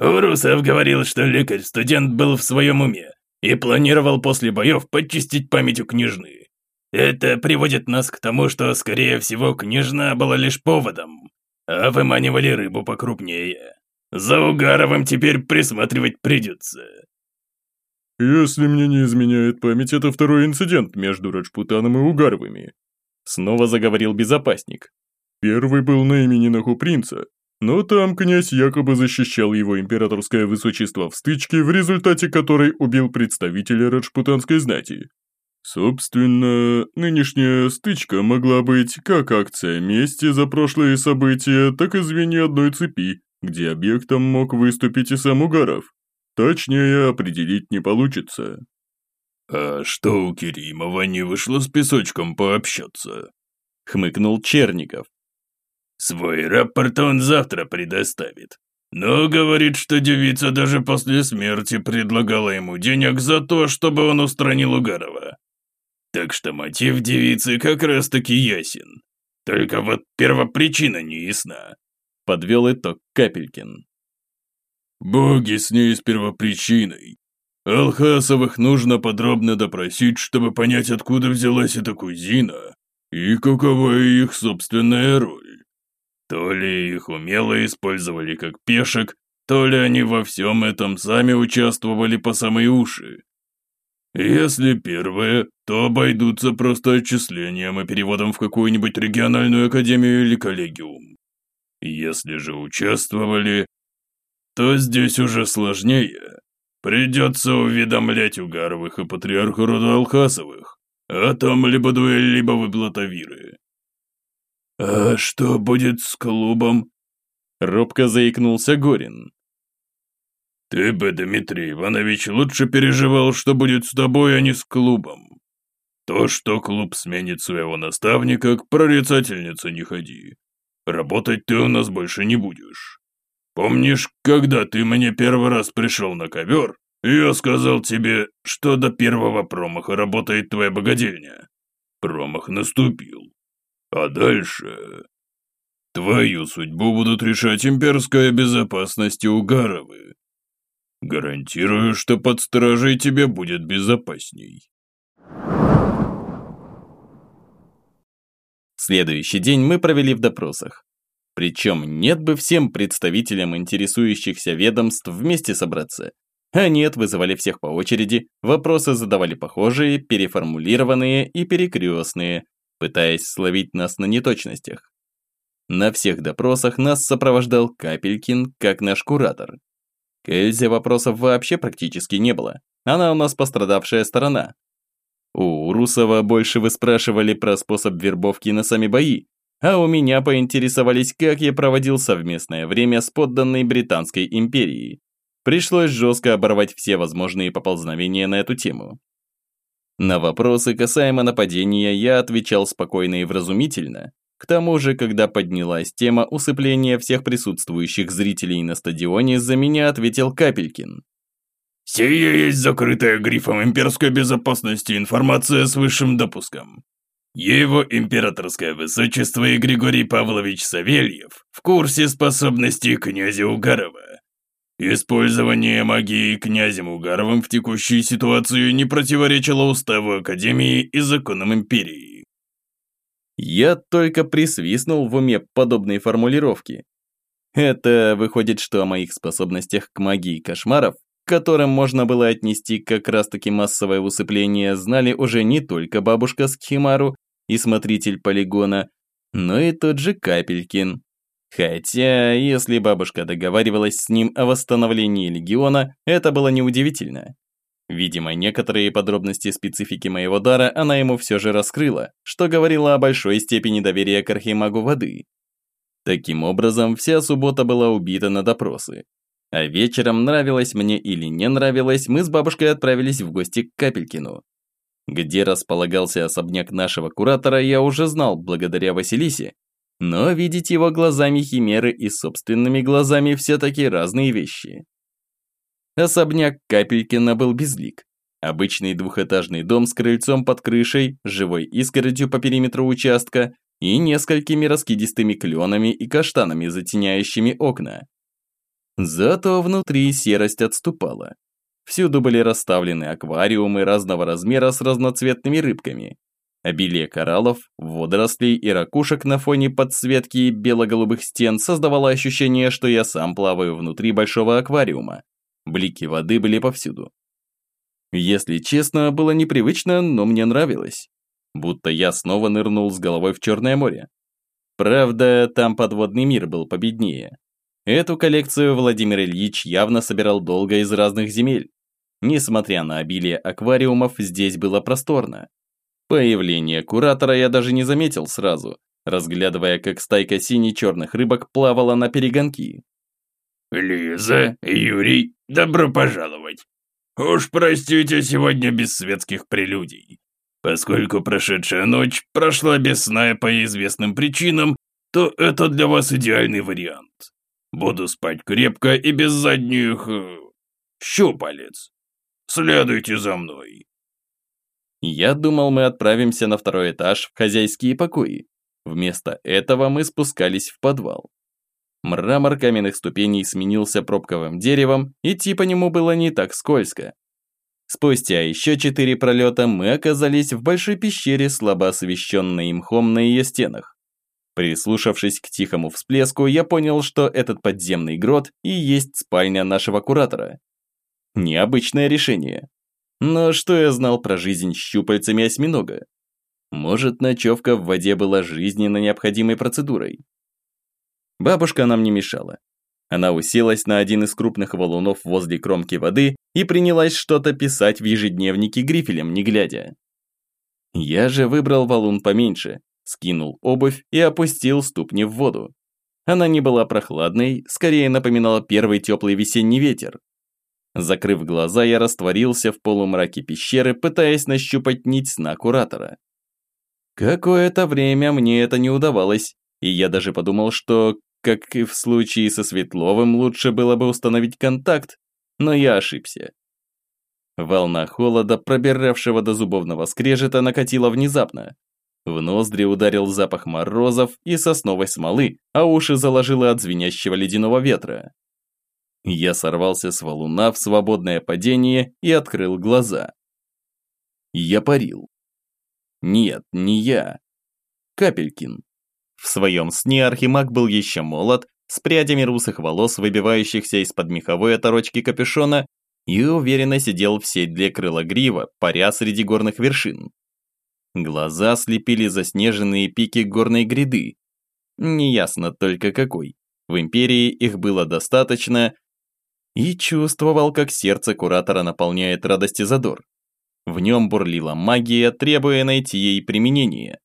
«Урусов говорил, что лекарь-студент был в своем уме и планировал после боев почистить память у княжны. Это приводит нас к тому, что, скорее всего, княжна была лишь поводом, а выманивали рыбу покрупнее. За Угаровым теперь присматривать придется». «Если мне не изменяет память, это второй инцидент между Раджпутаном и Угаровыми», снова заговорил безопасник. Первый был на именинах у принца, но там князь якобы защищал его императорское высочество в стычке, в результате которой убил представителя раджпутанской знати. Собственно, нынешняя стычка могла быть как акция мести за прошлые события, так и звенья одной цепи, где объектом мог выступить и сам Угаров. Точнее определить не получится. «А что у Керимова не вышло с песочком пообщаться?» — хмыкнул Черников. «Свой рапорт он завтра предоставит. Но говорит, что девица даже после смерти предлагала ему денег за то, чтобы он устранил Угарова. Так что мотив девицы как раз-таки ясен. Только вот первопричина не ясна», — подвел итог Капелькин. Боги с ней с первопричиной. Алхасовых нужно подробно допросить, чтобы понять, откуда взялась эта кузина и какова их собственная роль. То ли их умело использовали как пешек, то ли они во всем этом сами участвовали по самые уши. Если первое, то обойдутся просто отчислением и переводом в какую-нибудь региональную академию или коллегиум. Если же участвовали, то здесь уже сложнее. Придется уведомлять Угаровых и патриарха рода Алхасовых, а там либо дуэль, либо выплата виры. «А что будет с клубом?» Робко заикнулся Горин. «Ты бы, Дмитрий Иванович, лучше переживал, что будет с тобой, а не с клубом. То, что клуб сменит своего наставника, к прорицательнице не ходи. Работать ты у нас больше не будешь. Помнишь, когда ты мне первый раз пришел на ковер, я сказал тебе, что до первого промаха работает твоя богадельня? Промах наступил. А дальше... Твою судьбу будут решать имперская безопасность и Угаровы. Гарантирую, что под стражей тебе будет безопасней. Следующий день мы провели в допросах. Причем нет бы всем представителям интересующихся ведомств вместе собраться. А нет, вызывали всех по очереди, вопросы задавали похожие, переформулированные и перекрестные, пытаясь словить нас на неточностях. На всех допросах нас сопровождал Капелькин, как наш куратор. К Эльзе вопросов вообще практически не было. Она у нас пострадавшая сторона. У Русова больше вы спрашивали про способ вербовки на сами бои, а у меня поинтересовались, как я проводил совместное время с подданной Британской империей. Пришлось жестко оборвать все возможные поползновения на эту тему. На вопросы касаемо нападения я отвечал спокойно и вразумительно. К тому же, когда поднялась тема усыпления всех присутствующих зрителей на стадионе, за меня ответил Капелькин. «Сие есть закрытая грифом имперской безопасности информация с высшим допуском. Его императорское высочество и Григорий Павлович Савельев в курсе способностей князя Угарова. Использование магии князем Угаровым в текущей ситуации не противоречило уставу Академии и законам Империи. Я только присвистнул в уме подобные формулировки. Это выходит, что о моих способностях к магии кошмаров, которым можно было отнести как раз-таки массовое усыпление, знали уже не только бабушка Скхимару и смотритель полигона, но и тот же Капелькин. Хотя, если бабушка договаривалась с ним о восстановлении легиона, это было неудивительно. Видимо, некоторые подробности специфики моего дара она ему все же раскрыла, что говорило о большой степени доверия к архимагу воды. Таким образом, вся суббота была убита на допросы. А вечером, нравилось мне или не нравилось, мы с бабушкой отправились в гости к Капелькину. Где располагался особняк нашего куратора, я уже знал благодаря Василисе, но видеть его глазами химеры и собственными глазами все-таки разные вещи. Особняк Капелькина был безлик. Обычный двухэтажный дом с крыльцом под крышей, живой искоротью по периметру участка и несколькими раскидистыми кленами и каштанами, затеняющими окна. Зато внутри серость отступала. Всюду были расставлены аквариумы разного размера с разноцветными рыбками, Обилие кораллов, водорослей и ракушек на фоне подсветки бело-голубых стен создавало ощущение, что я сам плаваю внутри большого аквариума. Блики воды были повсюду. Если честно, было непривычно, но мне нравилось. Будто я снова нырнул с головой в Черное море. Правда, там подводный мир был победнее. Эту коллекцию Владимир Ильич явно собирал долго из разных земель. Несмотря на обилие аквариумов, здесь было просторно. Появление куратора я даже не заметил сразу, разглядывая, как стайка сине-черных рыбок плавала на перегонки. «Лиза, Юрий, добро пожаловать. Уж простите сегодня без светских прелюдий. Поскольку прошедшая ночь прошла без сна по известным причинам, то это для вас идеальный вариант. Буду спать крепко и без задних... Э, щупалец. Следуйте за мной. Я думал, мы отправимся на второй этаж в хозяйские покои. Вместо этого мы спускались в подвал. Мрамор каменных ступеней сменился пробковым деревом, идти по нему было не так скользко. Спустя еще четыре пролета мы оказались в большой пещере, слабо освещенной мхом на ее стенах. Прислушавшись к тихому всплеску, я понял, что этот подземный грот и есть спальня нашего куратора. Необычное решение. Но что я знал про жизнь щупальцами осьминога? Может, ночевка в воде была жизненно необходимой процедурой? Бабушка нам не мешала. Она уселась на один из крупных валунов возле кромки воды и принялась что-то писать в ежедневнике грифелем, не глядя. Я же выбрал валун поменьше, скинул обувь и опустил ступни в воду. Она не была прохладной, скорее напоминала первый теплый весенний ветер, Закрыв глаза, я растворился в полумраке пещеры, пытаясь нащупать нить сна куратора. Какое-то время мне это не удавалось, и я даже подумал, что, как и в случае со Светловым, лучше было бы установить контакт, но я ошибся. Волна холода, пробиравшего до зубовного скрежета, накатила внезапно. В ноздри ударил запах морозов и сосновой смолы, а уши заложило от звенящего ледяного ветра. Я сорвался с валуна в свободное падение и открыл глаза. Я парил. Нет, не я. Капелькин. В своем сне Архимаг был еще молод, с прядями русых волос, выбивающихся из-под меховой оторочки капюшона, и уверенно сидел в седле крыла грива, паря среди горных вершин. Глаза слепили заснеженные пики горной гряды. Неясно только какой. В Империи их было достаточно, и чувствовал, как сердце куратора наполняет радость и задор. В нем бурлила магия, требуя найти ей применение.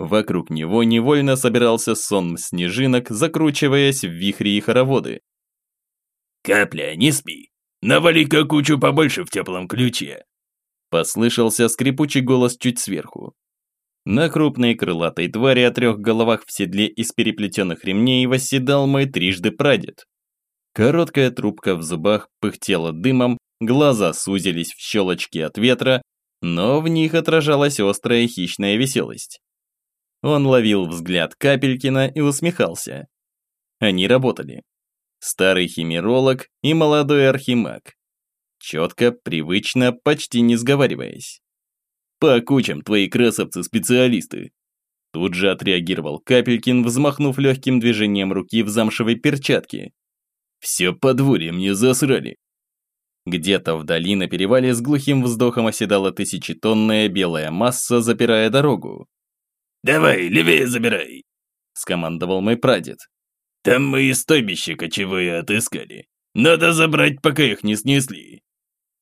Вокруг него невольно собирался сон снежинок, закручиваясь в вихри и хороводы. «Капля, не спи. Навали-ка кучу побольше в теплом ключе. Послышался скрипучий голос чуть сверху. На крупной крылатой твари о трех головах в седле из переплетенных ремней восседал мой трижды прадед. Короткая трубка в зубах пыхтела дымом, глаза сузились в щелочки от ветра, но в них отражалась острая хищная веселость. Он ловил взгляд Капелькина и усмехался. Они работали. Старый химеролог и молодой архимаг. Четко, привычно, почти не сговариваясь. «По кучам твои красавцы-специалисты!» Тут же отреагировал Капелькин, взмахнув легким движением руки в замшевой перчатке. «Все подворье мне засрали!» Где-то вдали на перевале с глухим вздохом оседала тысячетонная белая масса, запирая дорогу. «Давай, левее забирай!» – скомандовал мой прадед. «Там мы и стойбище кочевые отыскали. Надо забрать, пока их не снесли».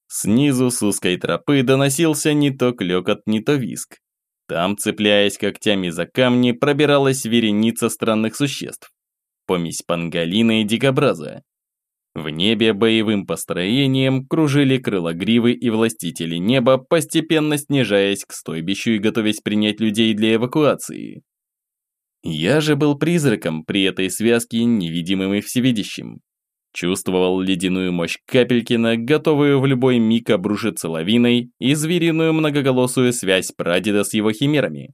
Снизу с узкой тропы доносился не то клёкот, не то виск. Там, цепляясь когтями за камни, пробиралась вереница странных существ. Помесь панголина и дикобраза. В небе боевым построением кружили крылогривы и властители неба, постепенно снижаясь к стойбищу и готовясь принять людей для эвакуации. Я же был призраком при этой связке, невидимым и всевидящим. Чувствовал ледяную мощь Капелькина, готовую в любой миг обрушиться лавиной, и звериную многоголосую связь прадеда с его химерами.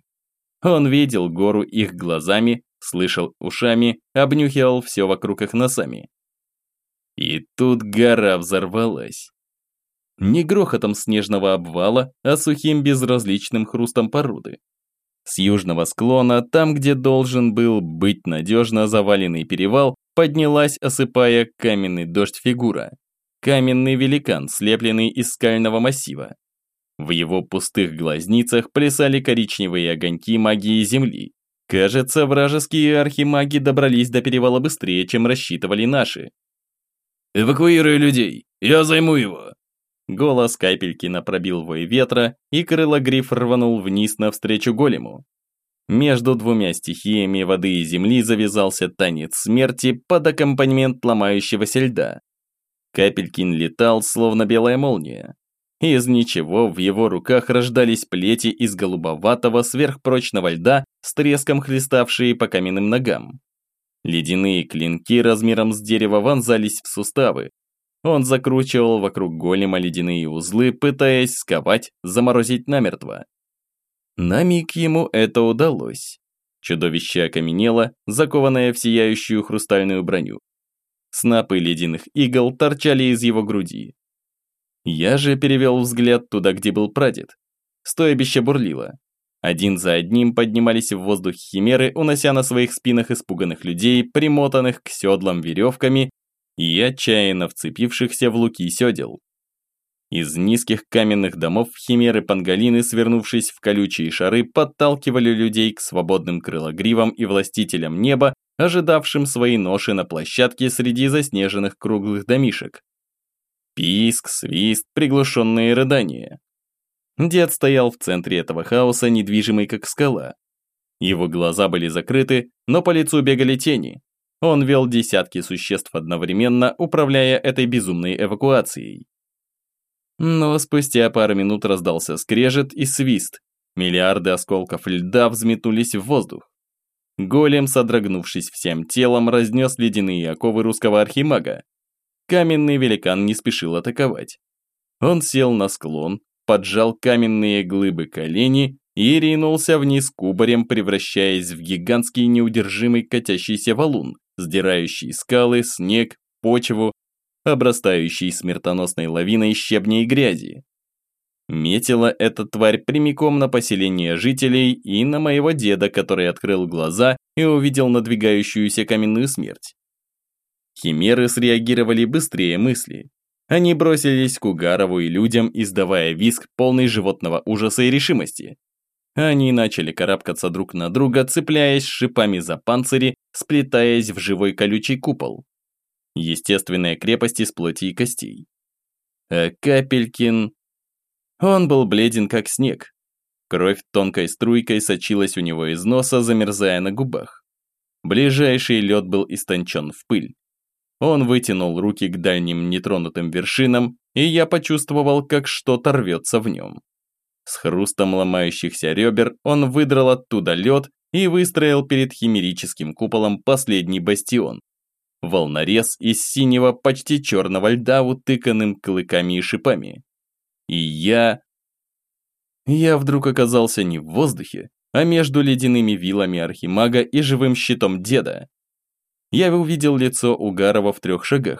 Он видел гору их глазами, слышал ушами, обнюхивал все вокруг их носами. И тут гора взорвалась. Не грохотом снежного обвала, а сухим безразличным хрустом породы. С южного склона, там, где должен был быть надежно заваленный перевал, поднялась, осыпая каменный дождь фигура. Каменный великан, слепленный из скального массива. В его пустых глазницах плясали коричневые огоньки магии Земли. Кажется, вражеские архимаги добрались до перевала быстрее, чем рассчитывали наши. «Эвакуируй людей, я займу его!» Голос Капелькина пробил вой ветра, и крылогриф рванул вниз навстречу голему. Между двумя стихиями воды и земли завязался танец смерти под аккомпанемент ломающегося льда. Капелькин летал, словно белая молния. Из ничего в его руках рождались плети из голубоватого сверхпрочного льда с треском хлеставшие по каменным ногам. Ледяные клинки размером с дерево вонзались в суставы. Он закручивал вокруг голема ледяные узлы, пытаясь сковать, заморозить намертво. На миг ему это удалось. Чудовище окаменело, закованное в сияющую хрустальную броню. Снапы ледяных игл торчали из его груди. Я же перевел взгляд туда, где был прадед. Стоебище бурлило. Один за одним поднимались в воздух химеры, унося на своих спинах испуганных людей, примотанных к седлам веревками и отчаянно вцепившихся в луки седел. Из низких каменных домов химеры-панголины, свернувшись в колючие шары, подталкивали людей к свободным крылогривам и властителям неба, ожидавшим свои ноши на площадке среди заснеженных круглых домишек. Писк, свист, приглушенные рыдания. Дед стоял в центре этого хаоса, недвижимый как скала. Его глаза были закрыты, но по лицу бегали тени. Он вел десятки существ одновременно, управляя этой безумной эвакуацией. Но спустя пару минут раздался скрежет и свист. Миллиарды осколков льда взметнулись в воздух. Голем, содрогнувшись всем телом, разнес ледяные оковы русского архимага. Каменный великан не спешил атаковать. Он сел на склон, поджал каменные глыбы колени и ринулся вниз кубарем, превращаясь в гигантский неудержимый катящийся валун, сдирающий скалы, снег, почву, обрастающий смертоносной лавиной щебня и грязи. Метила эта тварь прямиком на поселение жителей и на моего деда, который открыл глаза и увидел надвигающуюся каменную смерть. Химеры среагировали быстрее мысли. Они бросились к Угарову и людям, издавая визг полный животного ужаса и решимости. Они начали карабкаться друг на друга, цепляясь шипами за панцири, сплетаясь в живой колючий купол. Естественная крепость из плоти и костей. А Капелькин... Он был бледен, как снег. Кровь тонкой струйкой сочилась у него из носа, замерзая на губах. Ближайший лед был истончен в пыль. Он вытянул руки к дальним нетронутым вершинам, и я почувствовал, как что-то рвется в нем. С хрустом ломающихся ребер он выдрал оттуда лед и выстроил перед химерическим куполом последний бастион. Волнорез из синего, почти черного льда, утыканным клыками и шипами. И я... Я вдруг оказался не в воздухе, а между ледяными вилами Архимага и живым щитом деда. Я увидел лицо Угарова в трех шагах,